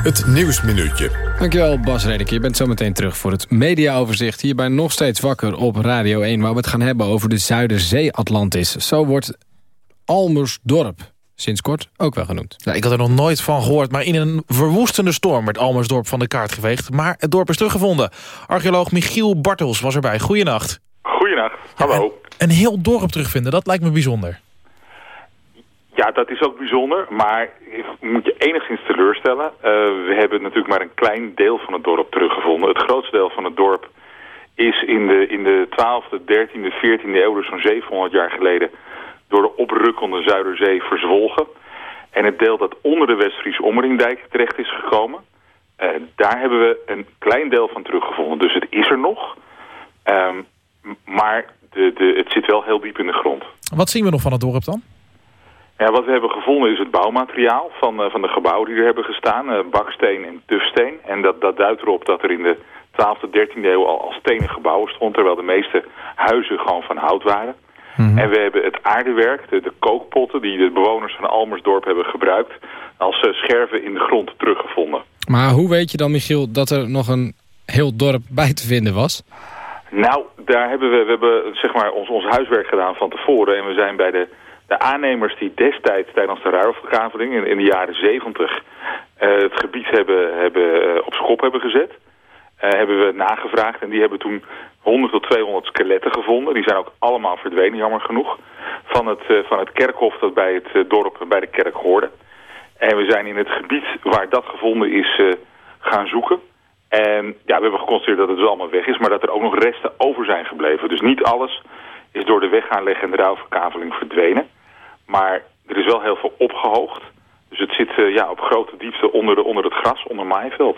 Het Nieuwsminuutje. Dankjewel Bas Redeker. Je bent zo meteen terug voor het mediaoverzicht. Hierbij nog steeds wakker op Radio 1... waar we het gaan hebben over de Zuiderzee-Atlantis. Zo wordt Almersdorp sinds kort ook wel genoemd. Ja, ik had er nog nooit van gehoord, maar in een verwoestende storm... werd Almersdorp van de kaart geveegd. Maar het dorp is teruggevonden. Archeoloog Michiel Bartels was erbij. Goeienacht. Goeienacht, hallo. Een heel dorp terugvinden, dat lijkt me bijzonder. Ja, dat is ook bijzonder, maar moet je enigszins teleurstellen. Uh, we hebben natuurlijk maar een klein deel van het dorp teruggevonden. Het grootste deel van het dorp is in de, in de 12e, 13e, 14e eeuw, dus zo'n 700 jaar geleden, door de oprukkende Zuiderzee verzwolgen. En het deel dat onder de Westfriese Omringdijk terecht is gekomen, uh, daar hebben we een klein deel van teruggevonden. Dus het is er nog, um, maar de, de, het zit wel heel diep in de grond. Wat zien we nog van het dorp dan? Ja, wat we hebben gevonden is het bouwmateriaal van, uh, van de gebouwen die er hebben gestaan. Uh, baksteen en tufsteen. En dat, dat duidt erop dat er in de 12e, 13e eeuw al, al stenen gebouwen stond. Terwijl de meeste huizen gewoon van hout waren. Mm -hmm. En we hebben het aardewerk, de, de, kookpotten die de bewoners van Almersdorp hebben gebruikt... als uh, scherven in de grond teruggevonden. Maar hoe weet je dan, Michiel, dat er nog een heel dorp bij te vinden was? Nou, daar hebben we, we hebben, zeg maar, ons, ons huiswerk gedaan van tevoren. En we zijn bij de de aannemers die destijds tijdens de ruilverkaveling in, de jaren 70 uh, het gebied hebben, hebben, uh, op schop hebben gezet. Uh, hebben we nagevraagd en die hebben toen 100 tot 200 skeletten gevonden. Die zijn ook allemaal verdwenen, jammer genoeg. Van het, van het kerkhof dat bij het dorp, bij de kerk hoorde. En we zijn in het gebied waar dat gevonden is gaan zoeken. En ja, we hebben geconstateerd dat het dus allemaal weg is, maar dat er ook nog resten over zijn gebleven. Dus niet alles is door de weg gaan leggen en de ruilverkaveling verdwenen. Maar er is wel heel veel opgehoogd. Dus het zit uh, ja, op grote diepte onder, de, onder het gras, onder maaiveld.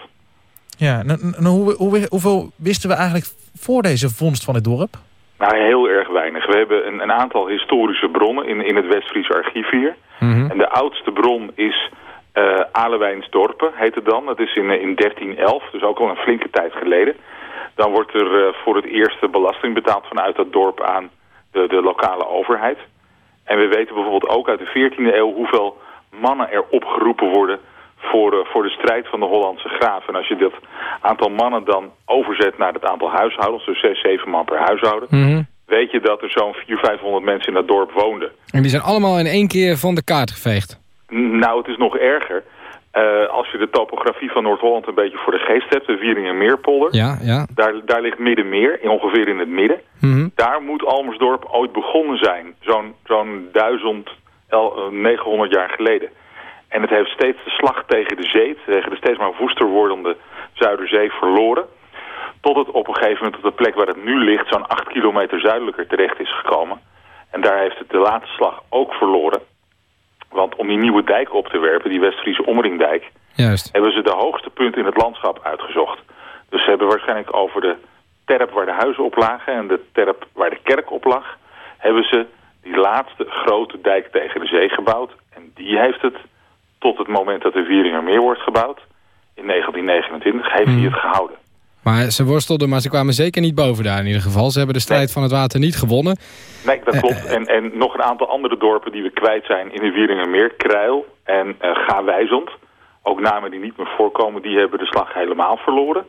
Ja, en, en hoe, hoe, hoeveel wisten we eigenlijk voor deze vondst van het dorp? Nou, heel erg weinig. We hebben een, een aantal historische bronnen in, in het Westfries archief hier. En de oudste bron is uh, Alewijnsdorpen, heet het dan. Dat is in, in 1311, dus ook al een flinke tijd geleden. Dan wordt er uh, voor het eerst belasting betaald vanuit dat dorp aan de, de lokale overheid. En we weten bijvoorbeeld ook uit de 14e eeuw hoeveel mannen er opgeroepen worden voor, uh, voor de strijd van de Hollandse graaf. En als je dat aantal mannen dan overzet naar het aantal huishoudens, dus 6, 7 man per huishouden, Mhm. weet je dat er zo'n 400, 500 mensen in dat dorp woonden. En die zijn allemaal in één keer van de kaart geveegd. Nou, het is nog erger. Uh, als je de topografie van Noord-Holland een beetje voor de geest hebt, de Wieringen-Meerpolder, Ja, ja. daar, daar ligt Middenmeer, in ongeveer in het midden. Mhm. Daar moet Almersdorp ooit begonnen zijn, zo'n zo'n 1000, el- eh, 900 jaar geleden. En het heeft steeds de slag tegen de zee, tegen de steeds maar woester wordende Zuiderzee verloren. Tot het op een gegeven moment op de plek waar het nu ligt, zo'n 8 kilometer zuidelijker terecht is gekomen. En daar heeft het de laatste slag ook verloren. Want om die nieuwe dijk op te werpen, die Westfriese Omringdijk, Juist. hebben ze de hoogste punt in het landschap uitgezocht. Dus ze hebben waarschijnlijk over de terp waar de huizen op lagen en de terp waar de kerk op lag, hebben ze die laatste grote dijk tegen de zee gebouwd. En die heeft het, tot het moment dat de Wieringermeer wordt gebouwd, in 1929, heeft hij het gehouden. Maar ze worstelden, maar ze kwamen zeker niet boven daar in ieder geval. Ze hebben de strijd van het water niet gewonnen. Nee, dat klopt. En, en nog een aantal andere dorpen die we kwijt zijn in de Wieringermeer. Kruil en uh, Gawijzond. Ook namen die niet meer voorkomen, die hebben de slag helemaal verloren.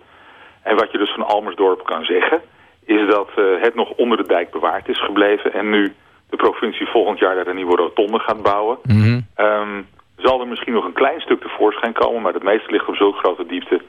En wat je dus van Almersdorp kan zeggen... is dat uh, het nog onder de dijk bewaard is gebleven... en nu de provincie volgend jaar daar een nieuwe rotonde gaat bouwen. Mhm. Um, zal er misschien nog een klein stuk tevoorschijn komen... maar het meeste ligt op zo'n grote diepte...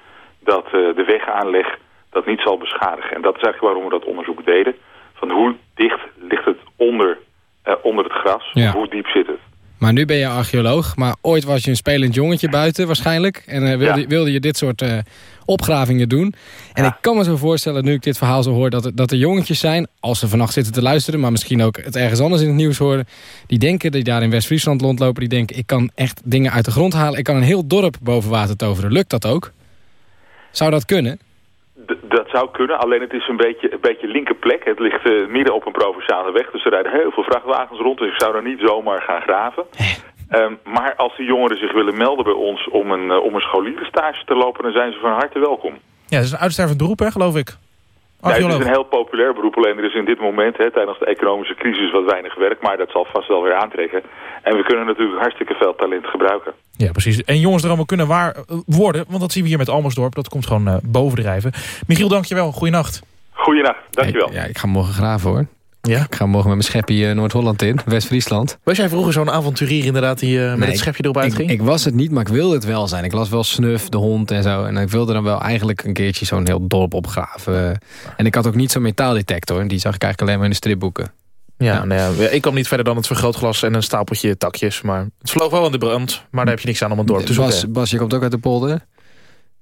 dat uh, de wegaanleg dat niet zal beschadigen. En dat is eigenlijk waarom we dat onderzoek deden. Van hoe dicht ligt het onder, uh, onder het gras? Ja. Hoe diep zit het? Maar nu ben je archeoloog. Maar ooit was je een spelend jongetje buiten waarschijnlijk. En uh, wilde, ja. wilde, je dit soort uh, opgravingen doen. En ja. ik kan me zo voorstellen, nu ik dit verhaal zo hoor... Dat dat er jongetjes zijn, als ze vannacht zitten te luisteren... maar misschien ook het ergens anders in het nieuws horen... die denken, die daar in West-Friesland rondlopen... die denken, ik kan echt dingen uit de grond halen. Ik kan een heel dorp boven water toveren. Lukt dat ook? Zou dat kunnen? D dat zou kunnen, alleen het is een beetje, een beetje linker plek. Het ligt uh, midden op een provinciale weg, dus er rijden heel veel vrachtwagens rond. Dus ik zou daar niet zomaar gaan graven. Um, maar als die jongeren zich willen melden bij ons om een, uh, om een scholierenstage te lopen, dan zijn ze van harte welkom. Ja, dat is een uitstervend beroep, hè, geloof ik. Nee, het is een heel populair beroep, alleen er is in dit moment, hè, tijdens de economische crisis, wat weinig werk. Maar dat zal vast wel weer aantrekken. En we kunnen natuurlijk hartstikke veel talent gebruiken. Ja, precies. En jongens er allemaal kunnen waar worden, want dat zien we hier met Almersdorp. Dat komt gewoon uh, bovendrijven. Michiel, dankjewel. Goeienacht. Goeienacht, dankjewel. Hey, ja, ik ga morgen graven hoor. Ja? Ik ga morgen met mijn schepje uh, Noord-Holland in, West-Friesland. Was jij vroeger zo'n avonturier inderdaad die uh, met nee, het schepje erop uitging? Ik, ik was het niet, maar ik wilde het wel zijn. Ik las wel Snuf, de hond en zo. En ik wilde dan wel eigenlijk een keertje zo'n heel dorp opgraven. En ik had ook niet zo'n metaaldetector. Die zag ik eigenlijk alleen maar in de stripboeken. Ja, ja. Nou ja, ik kwam niet verder dan het vergrootglas en een stapeltje takjes. Maar het vloog wel in de brand, maar daar heb je niks aan om een dorp te zoeken. Bas, Bas je komt ook uit de polder?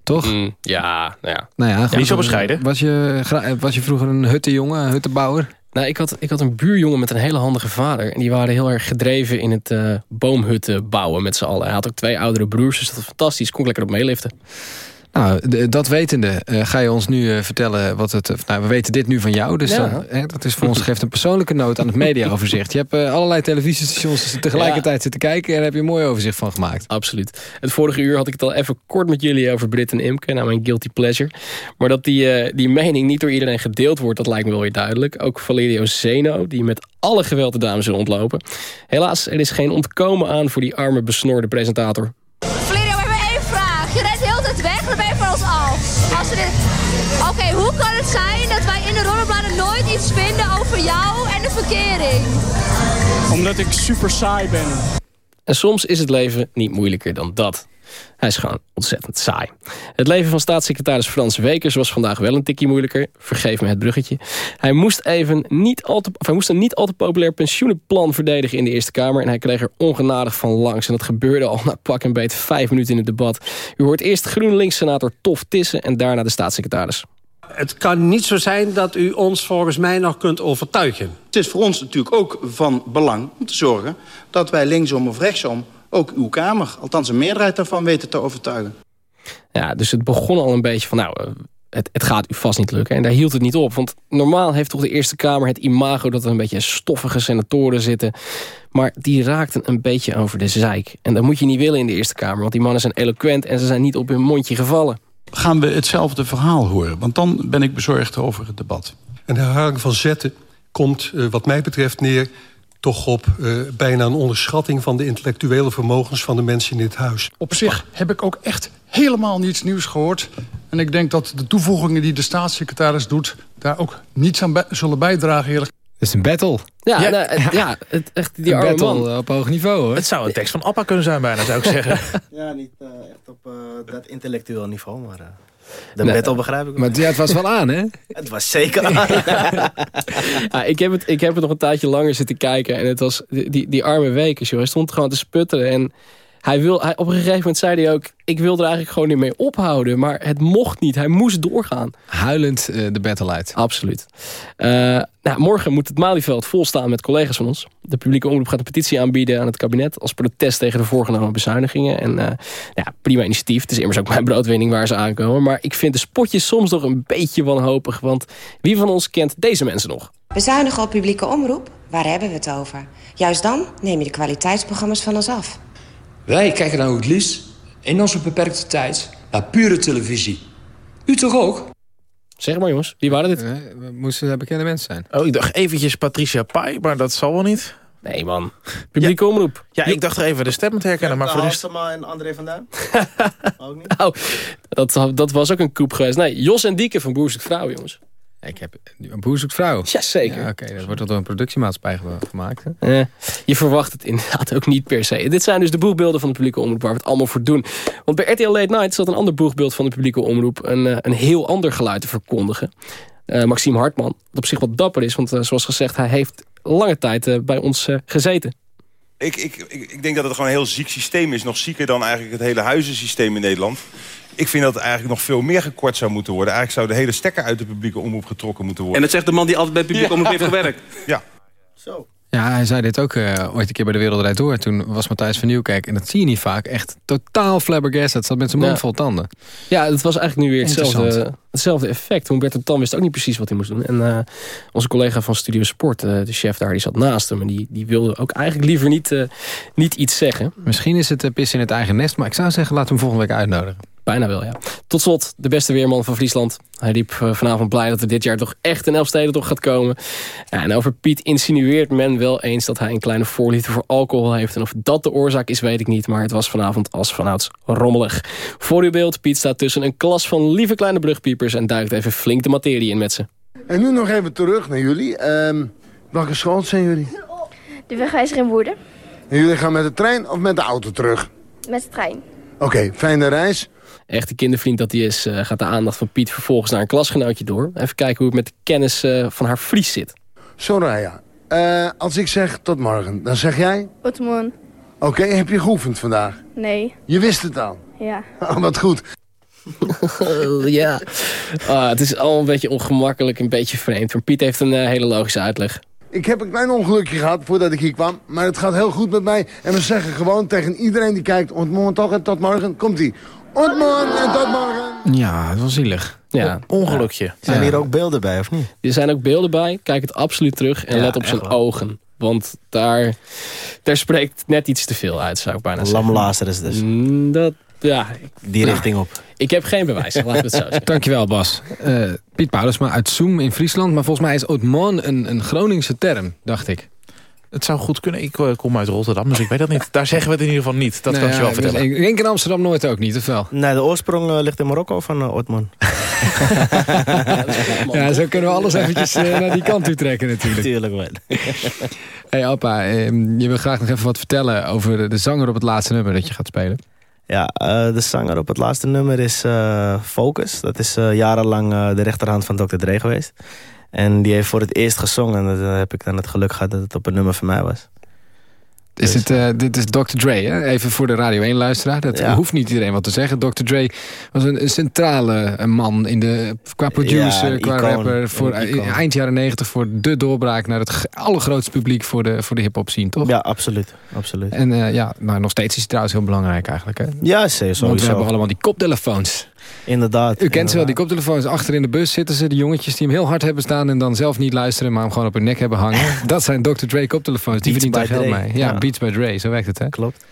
Toch? Mm, ja, nou ja. Nou ja, ja niet zo bescheiden. Was je, was je vroeger een huttenjongen, een huttenbouwer? Nou, ik had, ik had een buurjongen met een hele handige vader. En die waren heel erg gedreven in het uh, boomhutten bouwen met z'n allen. Hij had ook twee oudere broers, dus dat was fantastisch. Kon ik lekker op meeliften. Nou, dat wetende uh, ga je ons nu uh, vertellen wat het... Uh, nou, we weten dit nu van jou, dus ja. dan, hè, dat is voor ons geeft een persoonlijke noot aan het mediaoverzicht. Je hebt allerlei televisiestations tegelijkertijd ja. zitten kijken... en daar heb je een mooi overzicht van gemaakt. Absoluut. Het vorige uur had ik het al even kort met jullie over Brit en Imke... nou, mijn guilty pleasure. Maar dat die, die mening niet door iedereen gedeeld wordt, dat lijkt me wel weer duidelijk. Ook Valerio Zeno, die met alle geweld de dames wil ontlopen. Helaas, er is geen ontkomen aan voor die arme, besnorde presentator. Verkering? Omdat ik super saai ben. En soms is het leven niet moeilijker dan dat. Hij is gewoon ontzettend saai. Het leven van staatssecretaris Frans Wekers was vandaag wel een tikje moeilijker. Vergeef me het bruggetje. Hij moest, even niet al te, hij moest een niet al te populair pensioenenplan verdedigen in de Eerste Kamer. En hij kreeg er ongenadig van langs. En dat gebeurde al na pak en beet vijf minuten in het debat. U hoort eerst GroenLinks-senator Tof Tissen en daarna de staatssecretaris. Het kan niet zo zijn dat u ons volgens mij nog kunt overtuigen. Het is voor ons natuurlijk ook van belang om te zorgen... dat wij linksom of rechtsom ook uw Kamer, althans een meerderheid daarvan, weten te overtuigen. Ja, dus het begon al een beetje van, nou, het, het gaat u vast niet lukken. En daar hield het niet op. Want normaal heeft toch de Eerste Kamer het imago... dat er een beetje stoffige senatoren zitten. Maar die raakten een beetje over de zeik. En dat moet je niet willen in de Eerste Kamer. Want die mannen zijn eloquent en ze zijn niet op hun mondje gevallen. Gaan we hetzelfde verhaal horen? Want dan ben ik bezorgd over het debat. Een herhaling van zetten komt uh, wat mij betreft neer... toch op uh, bijna een onderschatting van de intellectuele vermogens... van de mensen in dit huis. Op zich heb ik ook echt helemaal niets nieuws gehoord. En ik denk dat de toevoegingen die de staatssecretaris doet... daar ook niets aan bij zullen bijdragen, eerlijk is een battle. Ja, ja. Nou, ja het, echt die een arme battle man. op hoog niveau hoor. Het zou een tekst van Appa kunnen zijn bijna, zou ik zeggen. [laughs] ja, niet uh, echt op uh, dat intellectueel niveau, maar... Uh, de nee, battle begrijp ik Maar ja, het was wel aan, hè? [laughs] het was zeker aan. ja, [laughs] ik, heb het, ik heb het nog een tijdje langer zitten kijken. En het was die, die arme wekers, joh. Hij stond gewoon te sputteren. En hij wil, hij, op een gegeven moment zei hij ook... ik wil er eigenlijk gewoon niet mee ophouden. Maar het mocht niet. Hij moest doorgaan. Huilend uh, de battle uit. Absoluut. Uh, nou, morgen moet het Malieveld volstaan met collega's van ons. De publieke omroep gaat een petitie aanbieden aan het kabinet... als protest tegen de voorgenomen bezuinigingen. En uh, ja, prima initiatief. Het is immers ook mijn broodwinning waar ze aankomen. Maar ik vind de spotjes soms nog een beetje wanhopig. Want wie van ons kent deze mensen nog? Bezuinigen op publieke omroep? Waar hebben we het over? Juist dan neem je de kwaliteitsprogramma's van ons af. Wij kijken nou het liefst in onze beperkte tijd naar pure televisie. U toch ook? Zeg maar jongens, wie waren dit? Uh, moesten bekende mensen zijn. Oh, ik dacht eventjes Patricia Pai, maar dat zal wel niet. Nee man, publieke ja. omroep. Ja, ik dacht er even de stem te herkennen. Ja, maar voor de rest... en André van Duin? [laughs] ook niet? Oh, dat, dat was ook een koep geweest. Nee, Jos en Dieke van Boer Zoekt Vrouw, jongens. Ik heb een boer zoekt vrouw. Jazeker. Ja, Oké, okay, dat wordt door een productiemaatschappij gemaakt. Hè? Eh, je verwacht het inderdaad ook niet per se. Dit zijn dus de boegbeelden van de publieke omroep waar we het allemaal voor doen. Want bij RTL Late Night zat een ander boegbeeld van de publieke omroep... een, een heel ander geluid te verkondigen. Uh, Maxime Hartman, wat op zich wat dapper is. Want uh, zoals gezegd, hij heeft lange tijd uh, bij ons gezeten. Ik, ik, ik, ik denk dat het gewoon een heel ziek systeem is. Nog zieker dan eigenlijk het hele huizensysteem in Nederland. Ik vind dat het eigenlijk nog veel meer gekort zou moeten worden. Eigenlijk zou de hele stekker uit de publieke omroep getrokken moeten worden. En dat zegt de man die altijd bij de publieke omroep heeft gewerkt. [laughs] Ja. Zo. Ja, hij zei dit ook uh, ooit een keer bij de Wereldrijd Door. Toen was Matthijs van Nieuwkerk, en dat zie je niet vaak, echt totaal flabbergasted. Het zat met zijn mond Ja. vol tanden. Ja, het was eigenlijk nu weer hetzelfde, hetzelfde effect. Humberto Tan wist ook niet precies wat hij moest doen. En eh, onze collega van Studio Sport, eh, de chef daar, die zat naast hem. En die, die wilde ook eigenlijk liever niet, eh, niet iets zeggen. Misschien is het uh, pissen in het eigen nest, maar ik zou zeggen, laten we hem volgende week uitnodigen. Bijna wel, ja. Tot slot, de beste weerman van Friesland. Hij riep eh, vanavond blij dat er dit jaar toch echt een Elfstedentocht gaat komen. Ja, en over Piet insinueert men wel eens dat hij een kleine voorliefde voor alcohol heeft. En of dat de oorzaak is, weet ik niet. Maar het was vanavond als vanouds rommelig. Voor uw beeld, Piet staat tussen een klas van lieve kleine brugpiepers... en duikt even flink de materie in met ze. En nu nog even terug naar jullie. Ehm, welke school zijn jullie? De wegwijzer in Woerden. En jullie gaan met de trein of met de auto terug? Met de trein. Oké, fijne reis. Echte kindervriend dat hij is, eh, gaat de aandacht van Piet vervolgens naar een klasgenootje door. Even kijken hoe het met de kennis eh, van haar Fries zit. Soraya, eh, als ik zeg tot morgen, dan zeg jij? Otmon. Oké, heb je geoefend vandaag? Nee. Je wist het al? Ja. Oh, wat goed. [laughs] ja, Ah, het is allemaal een beetje ongemakkelijk, een beetje vreemd. Maar Piet heeft een hele logische uitleg. Ik heb een klein ongelukje gehad voordat ik hier kwam. Maar het gaat heel goed met mij. En we zeggen gewoon tegen iedereen die kijkt... ontmoet toch en tot morgen. Komt-ie. Ontmoet en tot morgen. Ja, dat was zielig. Ja. Ongelukje. Zijn hier ook beelden bij, of niet? Er zijn ook beelden bij. Kijk het absoluut terug en Ja, let op zijn wel. ogen. Want daar, daar spreekt net iets te veel uit, zou ik bijna zeggen. Lamlazer is dus. Mm, Dat, ja. Die Nou, richting op. Ik heb geen bewijs, laten we het zo [laughs] zeggen. Dankjewel Bas. Eh, Piet Paulusma uit Zoom in Friesland. Maar volgens mij is Ootman een, een Groningse term, dacht ik. Het zou goed kunnen. Ik eh, kom uit Rotterdam, dus ik weet dat niet. Daar zeggen we het in ieder geval niet. Dat Nou kan ik je ja, wel vertellen. Ik denk in Amsterdam nooit ook niet, of wel? Nee, de oorsprong eh, ligt in Marokko van uh, Otman. Ja, zo kunnen we alles eventjes eh, naar die kant toe trekken natuurlijk. Tuurlijk wel. [laughs] hey Alpa, ehm, je wil graag nog even wat vertellen over de, zanger op het laatste nummer dat je gaat spelen. Ja, eh, de zanger op het laatste nummer is eh, Focus. Dat is eh, jarenlang eh, de rechterhand van Dr. Dre geweest. En die heeft voor het eerst gezongen. En dan heb ik dan het geluk gehad dat het op een nummer van mij was. Is dit, eh, dit is Dr. Dre, hè? even voor de Radio 1 luisteraar. Dat Ja. hoeft niet iedereen wat te zeggen. Dr. Dre was een, een centrale eh, man in de, qua producer, Ja, qua icoon, rapper. Voor, eh, eind jaren 90 voor de doorbraak naar het allergrootste publiek voor de, voor de hip-hop scene, toch? Ja, absoluut. absoluut. En ja, maar nog steeds is het trouwens heel belangrijk eigenlijk. Hè? Ja, zeker. Want we sowieso. hebben allemaal die koptelefoons. Inderdaad. U kent ze wel, die koptelefoons. Achter in de bus zitten ze, die jongetjes die hem heel hard hebben staan... en dan zelf niet luisteren, maar hem gewoon op hun nek hebben hangen. [laughs] Dat zijn Dr. Dre koptelefoons. Die verdient daar geld mee. Ja, Ja. Beats by Dre, zo werkt het, hè? Klopt.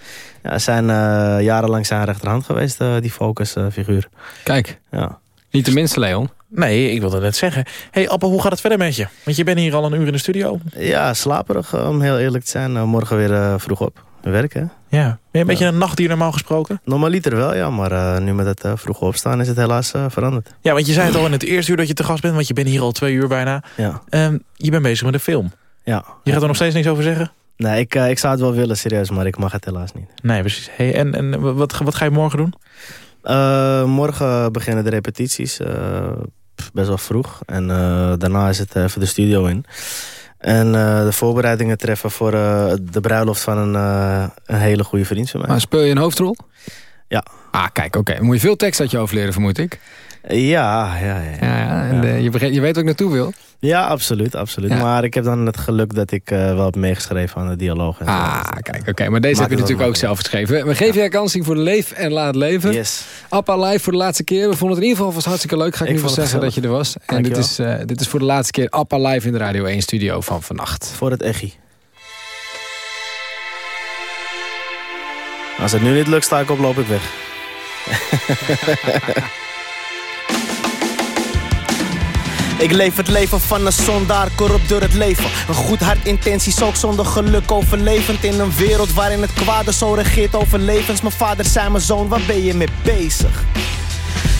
Ja, zijn eh, jarenlang zijn rechterhand geweest, eh, die focus-figuur. Kijk, ja. niet de minste, Leon. Nee, ik wilde net zeggen. hey, Appel, hoe gaat het verder met je? Want je bent hier al een uur in de studio. Ja, slaperig, om heel eerlijk te zijn. Eh, morgen weer eh, vroeg op. Werken. Ja. Ben je een beetje een nachtdier normaal gesproken? Normaliter wel, ja. Maar eh, nu met het eh, vroeg opstaan is het helaas eh, veranderd. Ja, want je zei het al in het eerste uur dat je te gast bent. Want je bent hier al twee uur bijna. Ja. Ehm, je bent bezig met een film. Ja. Je gaat er nog steeds niks over zeggen? Nee, ik, ik zou het wel willen, serieus. Maar ik mag het helaas niet. Nee, precies. Hey, en en wat, wat ga je morgen doen? Morgen beginnen de repetities. best wel vroeg. En daarna is het even de studio in. En eh, de voorbereidingen treffen voor eh, de bruiloft van een, eh, een hele goede vriend van mij. Maar speel je een hoofdrol? Ja. Ah, kijk, oké. Moet je veel tekst uit je hoofd leren, vermoed ik. Ja, ja, ja. Ja, ja, en eh, je, je weet waar ik naartoe wil. Ja, absoluut, absoluut. Ja. Maar ik heb dan het geluk dat ik eh, wel heb meegeschreven aan de dialoog. En zo. Ah, kijk, oké. Maar deze heb je natuurlijk wel ook zelf geschreven. We geven je herkansing voor de Leef en Laat Leven. Yes. Appa live voor de laatste keer. We vonden het in ieder geval was hartstikke leuk. Ga ik, Ik geval vond zeggen dat je er was. En dit is, eh, dit is voor de laatste keer Appa live in de Radio 1 studio van vannacht. Voor het echi. Als het nu niet lukt, sta ik op, loop ik weg. [laughs] Ik leef het leven van een zondaar, corrupt door het leven. Een goed hart, intenties ook zonder geluk overlevend. In een wereld waarin het kwade zo regeert over levens. Mijn vader zei mijn zoon, waar ben je mee bezig?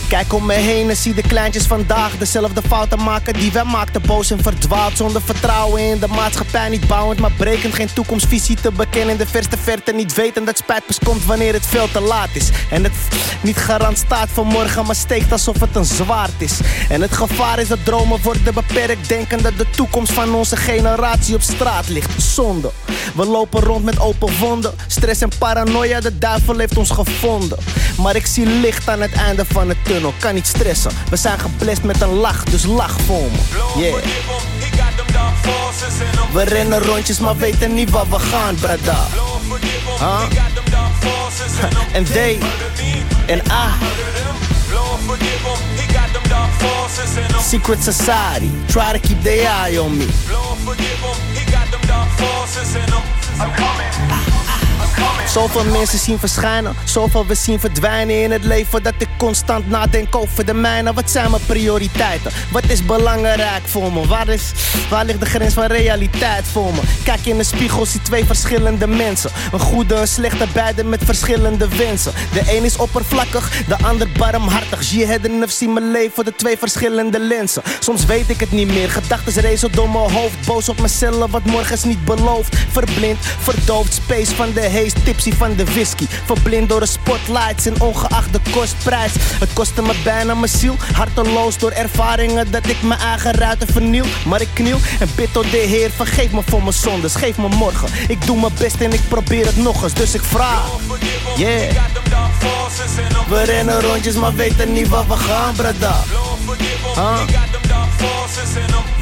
Kijk om me heen en zie de kleintjes vandaag dezelfde fouten maken die wij maakten. Boos en verdwaald, zonder vertrouwen in de maatschappij. Niet bouwend, maar brekend. Geen toekomstvisie te bekennen in de verste verte. Niet weten dat spijt pas komt wanneer het veel te laat is. En het niet garant staat voor morgen, maar steekt alsof het een zwaard is. En het gevaar is dat dromen worden beperkt. Denken dat de toekomst van onze generatie op straat ligt. Zonde. We lopen rond met open wonden. Stress en paranoia, de duivel heeft ons gevonden. Maar ik zie licht aan het einde van de tunnel. Kan niet stressen. We zijn geblest met een lach, dus lach voor me. We rennen rondjes, maar weten niet waar we gaan, brada. Huh? [laughs] En D en A. Secret society, try to keep their eye on me. Zoveel mensen zien verschijnen, zoveel we zien verdwijnen in het leven Dat ik constant nadenk over de mijne. Wat zijn mijn prioriteiten? Wat is belangrijk voor me? Waar, is, waar ligt de grens van realiteit voor me? Kijk in de spiegel, zie twee verschillende mensen. Een goede en slechte, beide met verschillende wensen. De een is oppervlakkig, de ander barmhartig. Jihad en zie mijn leven de twee verschillende lenzen. Soms weet ik het niet meer, gedachten racen door mijn hoofd. Boos op mezelf, wat morgen is niet beloofd. Verblind, verdoofd, space van de tipsy van de whisky. Verblind door de spotlights en ongeacht de kostprijs. Het kostte me bijna mijn ziel, harteloos door ervaringen dat ik mijn eigen ruiten verniel. Maar ik kniel en bid tot de Heer, vergeef me voor mijn zondes, geef me morgen. Ik doe mijn best en ik probeer het nog eens, dus ik vraag. Yeah. We rennen rondjes, maar weten niet waar we gaan, brada. Huh?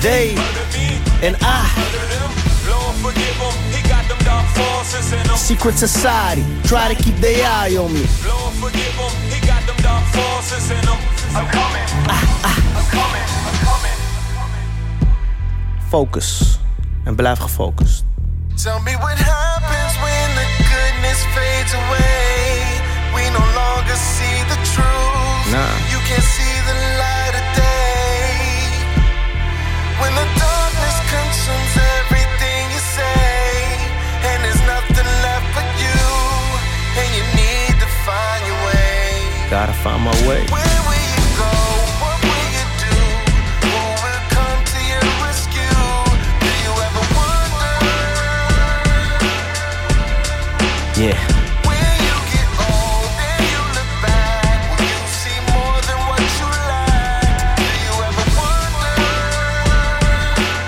D en A. Secret society, try to keep their eye on me. Ah, ah. Focus. En blijf gefocust. Tell me what happens when the goodness fades away. We no longer see the truth. Nah. You can't see the light of day. When the darkness consumes Gotta find my way. Where will you go? What will you do? Who will come to your rescue? Do you ever wonder? Yeah. When you get old and you look back, will you see more than what you lack? Do you ever wonder?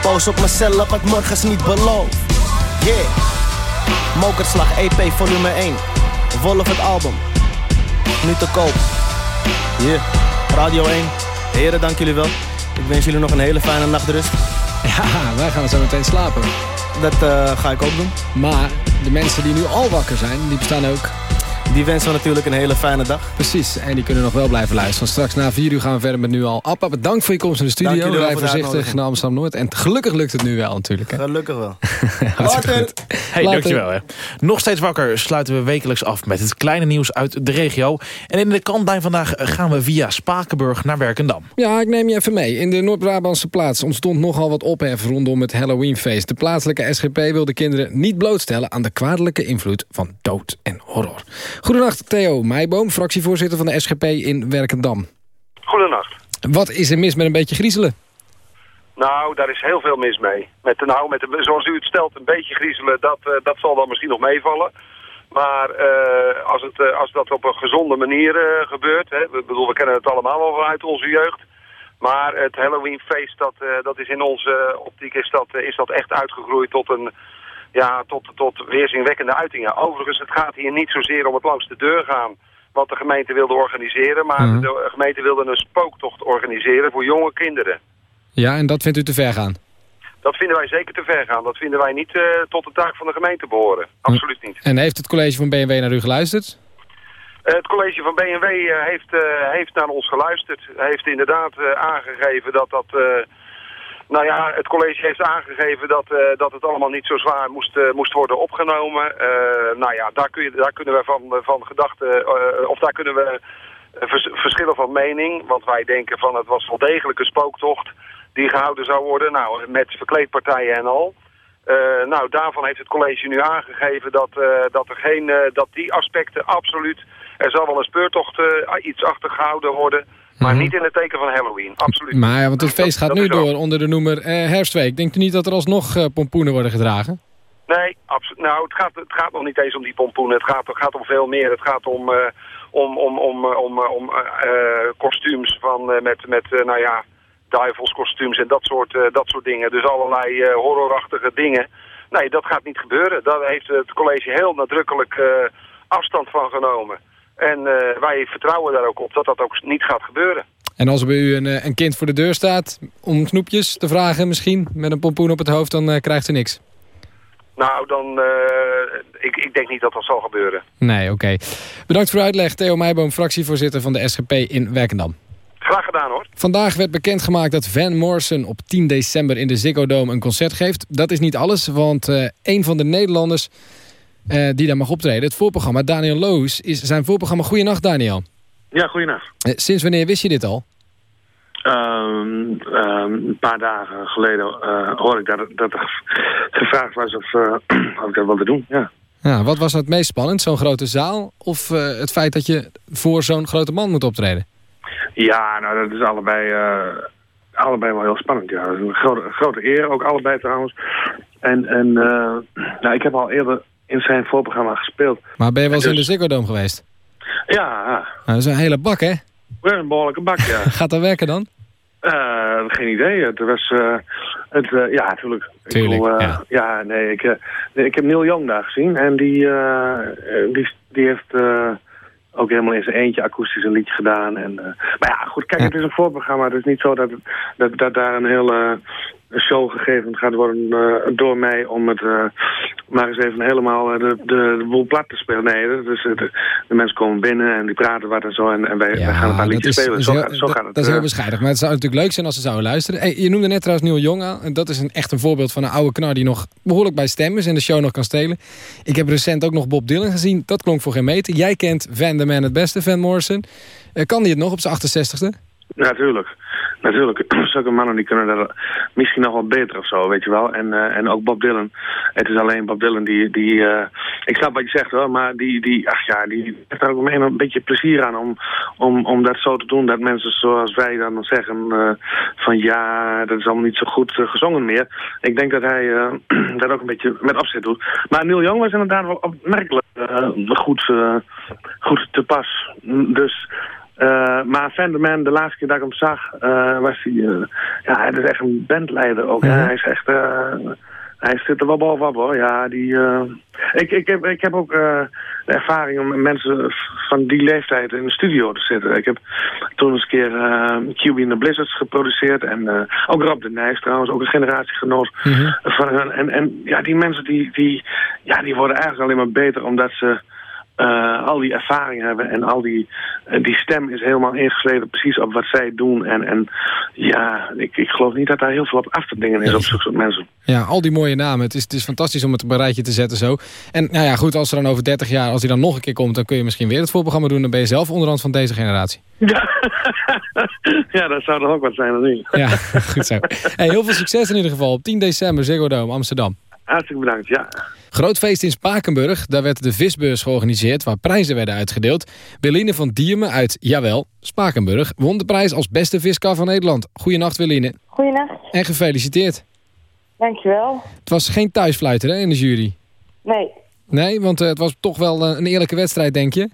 Boos op mezelf, wat morgens niet beloofd. Yeah. Mokerslag EP volume 1. Wolf het album. Nu te koop. Yeah. Radio 1. Heren, dank jullie wel. Ik wens jullie nog een hele fijne nachtrust. [laughs] Ja, wij gaan zo meteen slapen. Dat eh, ga ik ook doen. Maar de mensen die nu al wakker zijn, die bestaan ook Die wensen we natuurlijk een hele fijne dag. Precies, en die kunnen nog wel blijven luisteren. Straks na vier uur gaan we verder met Nu Al. Appa, bedankt voor je komst in de studio. De voorzichtig naar Amsterdam-Noord. En gelukkig lukt het nu wel natuurlijk. Hè? Gelukkig wel. [laughs] Goed. Hey, Later. dankjewel. Hè. Nog steeds wakker sluiten we wekelijks af met het kleine nieuws uit de regio. En in de kantlijn vandaag gaan we via Spakenburg naar Werkendam. Ja, ik neem je even mee. In de Noord-Brabantse plaats ontstond nogal wat ophef rondom het Halloweenfeest. De plaatselijke SGP wil de kinderen niet blootstellen aan de kwaadelijke invloed van dood en horror. Goedenacht, Theo Meijboom, fractievoorzitter van de SGP in Werkendam. Goedenacht. Wat is er mis met een beetje griezelen? Nou, daar is heel veel mis mee. Met, nou, met zoals u het stelt, een beetje griezelen, dat, eh, dat zal dan misschien nog meevallen. Maar eh, als, het, eh, als dat op een gezonde manier gebeurt, hè, we, bedoel, we kennen het allemaal wel vanuit onze jeugd. Maar het Halloweenfeest, dat, dat is in onze optiek is dat, is dat echt uitgegroeid tot een ja, tot, tot weerzinwekkende uitingen. Overigens, het gaat hier niet zozeer om het langs de deur gaan wat de gemeente wilde organiseren. Maar Mhm. de gemeente wilde een spooktocht organiseren voor jonge kinderen. Ja, en dat vindt u te ver gaan? Dat vinden wij zeker te ver gaan. Dat vinden wij niet eh, tot de taak van de gemeente behoren. Absoluut niet. En heeft het college van BMW naar u geluisterd? Eh, het college van BMW eh, heeft, heeft naar ons geluisterd. Heeft inderdaad aangegeven dat dat... nou ja, het college heeft aangegeven dat, eh, dat het allemaal niet zo zwaar moest, eh, moest worden opgenomen. Eh, nou ja, daar, kun je, daar kunnen we van, van gedachten... of daar kunnen we vers- verschillen van mening. Want wij denken van het was wel degelijk een spooktocht die gehouden zou worden. Nou, met verkleedpartijen en al. Nou, daarvan heeft het college nu aangegeven dat, dat, er geen, dat die aspecten absoluut... Er zal wel een speurtocht iets achtergehouden worden, maar niet in het teken van Halloween. Absoluut. Maar ja, want het feest gaat dat nu door onder de noemer eh, Herfstweek. Denkt u niet dat er alsnog eh, pompoenen worden gedragen? Nee, absoluut. Nou, het gaat, het gaat nog niet eens om die pompoenen. Het gaat, het gaat om veel meer. Het gaat om, eh, om, om, om, om, om kostuums van, met, met nou ja, duivelskostuums en dat soort, dat soort dingen. Dus allerlei horrorachtige dingen. Nee, dat gaat niet gebeuren. Daar heeft het college heel nadrukkelijk afstand van genomen. En eh, wij vertrouwen daar ook op dat dat ook niet gaat gebeuren. En als er bij u een, eh, een kind voor de deur staat om snoepjes te vragen misschien... met een pompoen op het hoofd, dan eh, krijgt ze niks. Nou, dan, ik, ik denk niet dat dat zal gebeuren. Nee, oké. Bedankt voor uw uitleg. Theo Meijboom, fractievoorzitter van de SGP in Werkendam. Graag gedaan hoor. Vandaag werd bekendgemaakt dat Van Morrison op 10 december in de Ziggo Dome een concert geeft. Dat is niet alles, want eh een van de Nederlanders eh, die daar mag optreden, het voorprogramma, Daniel Loos, is zijn voorprogramma. Goedenacht Daniel. Ja, goeienacht. Eh, sinds wanneer wist je dit al? Ehm, ehm, een paar dagen geleden eh hoorde ik dat, dat er gevraagd was of, [clears throat] of ik dat wilde doen. Ja. Ja, wat was het meest spannend? Zo'n grote zaal of het feit dat je voor zo'n grote man moet optreden? ja, nou dat is allebei, allebei wel heel spannend. Ja. Dat is een grote, grote eer, ook allebei trouwens. En, en nou, ik heb al eerder in zijn voorprogramma gespeeld. Maar ben je wel eens Dus- in de Ziggo Dome geweest? Ja, Nou, dat is een hele bak, hè? weer een behoorlijke bak, ja. [laughs] Gaat dat werken dan? Eh, geen idee. Het was, eh, het, eh, ja, natuurlijk. Ik Tuurlijk, bedoel, eh, ja. ja. nee, ik, nee, ik heb Neil Young daar gezien. En die, die, die heeft ook helemaal in zijn eentje akoestisch een liedje gedaan. En, maar ja, goed, kijk, het is een voorprogramma. Het is niet zo dat, dat, dat daar een hele show gegeven gaat worden eh, door mij om het eh, maar eens even helemaal eh, de, de, de boel plat te spelen. Nee, is, het- de mensen komen binnen en die praten wat en zo en, en wij, wij gaan een paar liedjes is, spelen. Zo, heel- gaat, zo gaat het. dat is heel bescheiden. Maar het zou natuurlijk leuk zijn als ze zouden luisteren. Hey, je noemde net trouwens Neil Young aan. En dat is een, echt een voorbeeld van een oude knar die nog behoorlijk bij stem is... en de show nog kan stelen. Ik heb recent ook nog Bob Dylan gezien. Dat klonk voor geen meter. Jij kent Van the Man het beste, Van Morrison. Kan die het nog op zijn 68ste? Natuurlijk. Natuurlijk. [clears throat] Zulke mannen die kunnen dat misschien nog wel beter of zo, weet je wel. En, eh, en ook Bob Dylan. Het is alleen Bob Dylan die... die eh, ik snap wat je zegt hoor, maar die, die, ach ja, die heeft daar ook een, beetje plezier aan om, om, om dat zo te doen. Dat mensen zoals wij dan zeggen eh, van ja, dat is allemaal niet zo goed gezongen meer. Ik denk dat hij [clears throat] dat ook een beetje met opzet doet. Maar Neil Young was inderdaad wel opmerkelijk goed, goed te pas. Dus... Eh, maar Van der Man, de laatste keer dat ik hem zag, eh, was hij... eh, ja, hij is echt een bandleider ook. hè. Hij is echt... hij zit er wel bovenop hoor. Ja, die... ik, ik, heb, ik heb ook de ervaring om mensen van die leeftijd in de studio te zitten. Ik heb toen eens een keer QB in the Blizzards geproduceerd. En ook Rob de Nijs trouwens, ook een generatiegenoot van hun. En, en ja, die mensen die, die, ja, die worden eigenlijk alleen maar beter omdat ze eh, al die ervaring hebben en al die, eh, die stem is helemaal ingesleten precies op wat zij doen. En, en ja, ik, ik geloof niet dat daar heel veel op af te dingen is op zulke soort mensen. Ja, al die mooie namen. Het is, het is fantastisch om het op een rijtje te zetten zo. En nou ja, goed, als er dan over 30 jaar, als hij dan nog een keer komt... dan kun je misschien weer het voorprogramma doen. Dan ben je zelf onderhand van deze generatie. Ja, [laughs] dat zou dan ook wat zijn, of niet? Ja, [laughs] goed zo. Hey, heel veel succes in ieder geval op 10 december, Ziggo Dome, Amsterdam. Hartstikke bedankt, ja. Groot feest in Spakenburg. Daar werd de visbeurs georganiseerd waar prijzen werden uitgedeeld. Beline van Diermen uit, jawel, Spakenburg... won de prijs als beste viskar van Nederland. Goedenacht, Beline. Goedenacht, En gefeliciteerd. dankjewel. Het was geen thuisfluiter hè, in de jury. Nee, Nee, want eh, het was toch wel eh, een eerlijke wedstrijd, denk je?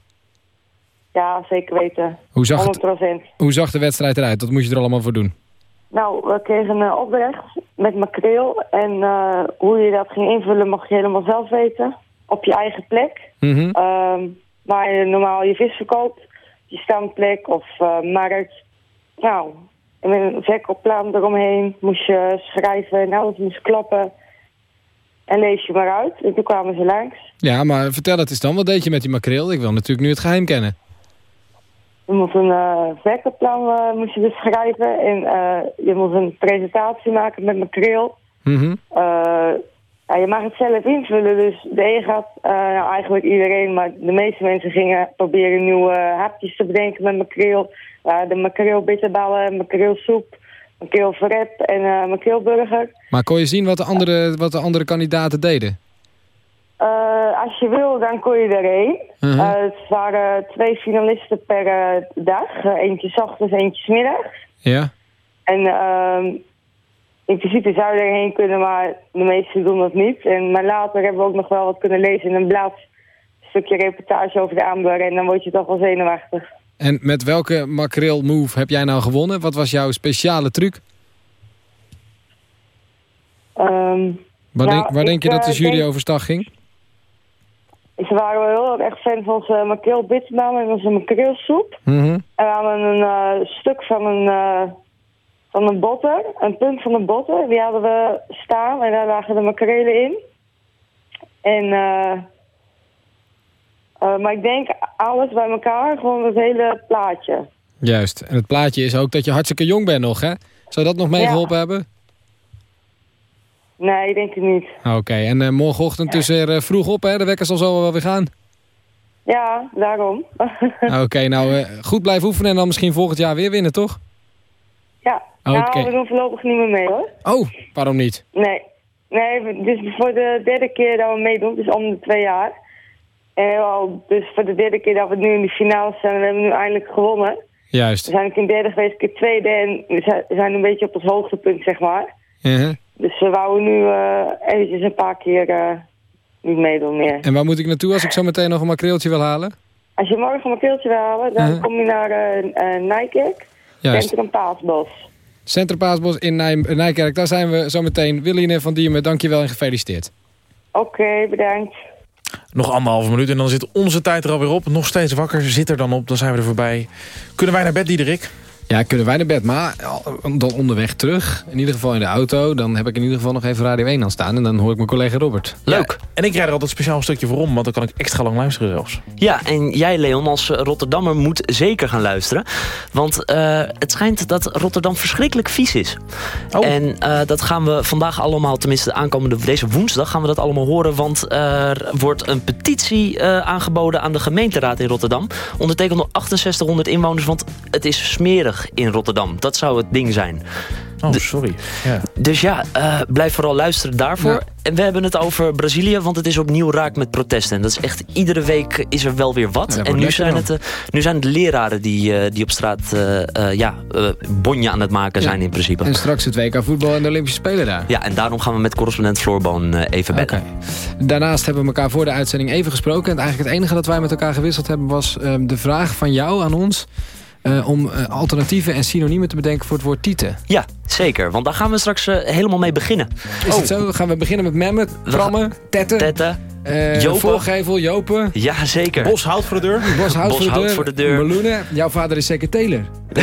ja, zeker weten. Hoe zag, het, 100%. hoe zag de wedstrijd eruit? Wat moest je er allemaal voor doen? Nou, we kregen een opdracht met makreel. En eh, hoe je dat ging invullen mag je helemaal zelf weten. Op je eigen plek. Ehm, waar je normaal je vis verkoopt. Je standplek of eh, markt. Nou, en met een verkoopplan eromheen moest je schrijven en alles moest klappen. En lees je maar uit. En toen kwamen ze langs. Ja, maar vertel het eens dan. Wat deed je met die makreel? Ik wil natuurlijk nu het geheim kennen. Je moet een eh verkoopplan eh, moest je dus schrijven. En eh, je moet een presentatie maken met makreel. Mhm. Eh, ja, je mag het zelf invullen, dus de een gaat, nou, eigenlijk iedereen, maar de meeste mensen gingen proberen nieuwe hapjes te bedenken met makreel. Uh, de makreel bitterballen, makreelsoep, makreel verrep en eh makreelburger. Maar kon je zien wat de andere, wat de andere kandidaten deden? Eh, als je wil, dan kon je erheen. Mhm. Eh, het waren twee finalisten per eh, dag. Eentje 's ochtends, eentje 's middags. Ja? En ehm, in principe zou je erheen kunnen, maar de meesten doen dat niet. En, maar later hebben we ook nog wel wat kunnen lezen in een blad. Een stukje reportage over de aanbouw en dan word je toch wel zenuwachtig. En met welke makreel move heb jij nou gewonnen? Wat was jouw speciale truc? Ehm, Waar, nou, denk, waar ik, denk je dat de jury denk- overstag ging? Ze waren wel heel erg fan van onze makreel bitterballen en onze makreelsoep. Mhm. En we hadden een eh, stuk van een, eh, van een botter, een punt van een botter. Die hadden we staan en daar lagen de makrelen in. En, eh, eh, maar ik denk alles bij elkaar, gewoon het hele plaatje. Juist. En het plaatje is ook dat je hartstikke jong bent nog, hè? Zou dat nog meegeholpen hebben? Nee, ik denk het niet. Oké, en eh, morgenochtend dus weer eh, vroeg op, hè? De wekker zal zo wel weer gaan. Ja, daarom. [laughs] Oké, nou, eh, goed blijven oefenen en dan misschien volgend jaar weer winnen, toch? ja, Oké. nou, we doen voorlopig niet meer mee hoor. Oh, waarom niet? Nee. Nee, dus voor de derde keer dat we meedoen, dus om de twee jaar. En al, dus voor de derde keer dat we nu in de finale en we hebben nu eindelijk gewonnen. Juist. We zijn een keer derde geweest, keer tweede en we zijn, zijn een beetje op het hoogtepunt, zeg maar. Uh-huh. Dus we wouden nu eh eventjes een paar keer eh, niet meedoen meer. En waar moet ik naartoe als ik zo meteen nog een makreeltje wil halen? Als je morgen een keeltje wil halen, dan Uh-huh. kom je naar eh eh, Nijkerk, Juist. Centrum Paasbos. Centrum Paasbos in Nij Nijkerk, daar zijn we zo meteen. Willine van Diemen, dankjewel en gefeliciteerd. Oké, bedankt. Nog anderhalve minuut en dan zit onze tijd er alweer op. Nog steeds wakker, zit er dan op, dan zijn we er voorbij. Kunnen wij naar bed, Diederik? Ja, kunnen wij naar bed, maar dan onderweg terug. In ieder geval in de auto. Dan heb ik in ieder geval nog even Radio 1 aan staan. En dan hoor ik mijn collega Robert. Leuk. En ik rijd er altijd speciaal een stukje voor om, want dan kan ik extra lang luisteren zelfs. Ja, en jij Leon als eh, Rotterdammer moet zeker gaan luisteren. Want eh, het schijnt dat Rotterdam verschrikkelijk vies is. En eh, dat gaan we vandaag allemaal, tenminste de aankomende deze woensdag... gaan we dat allemaal horen, want er wordt een petitie eh, aangeboden... aan de gemeenteraad in Rotterdam. Ondertekend door 6800 inwoners, want het is smerig in Rotterdam. Dat zou het ding zijn. Oh, sorry. Ja. Dus ja, eh, blijf vooral luisteren daarvoor. Ja. En we hebben het over Brazilië, want het is opnieuw raak met protesten. En dat is echt, iedere week is er wel weer wat. Ja, en nu zijn, het, eh, nu zijn het leraren die, eh, die op straat ja, bonje aan het maken zijn in principe. En straks het WK voetbal en de Olympische Spelen daar. Ja, en daarom gaan we met correspondent Floorboon even bellen. Daarnaast hebben we elkaar voor de uitzending even gesproken. En eigenlijk het enige dat wij met elkaar gewisseld hebben... was ehm, de vraag van jou aan ons... eh, om eh, alternatieven en synoniemen te bedenken voor het woord tieten. Ja, zeker. Want daar gaan we straks eh, helemaal mee beginnen. Is het zo? Gaan we beginnen met memmen, trammen, tetten? Tetten. eh, Jopen. voorgevel, jopen. Ja, zeker. Bos hout voor de deur. Bos hout, Bos voor, de hout deur. voor de deur. Meloenen. Jouw vader is zeker teler. [laughs]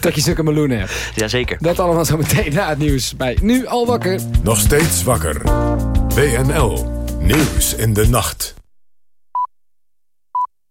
Dat je zulke meloenen hebt. Jazeker. Dat allemaal zo meteen na het nieuws bij Nu al wakker. Nog steeds wakker. WNL. Nieuws in de nacht.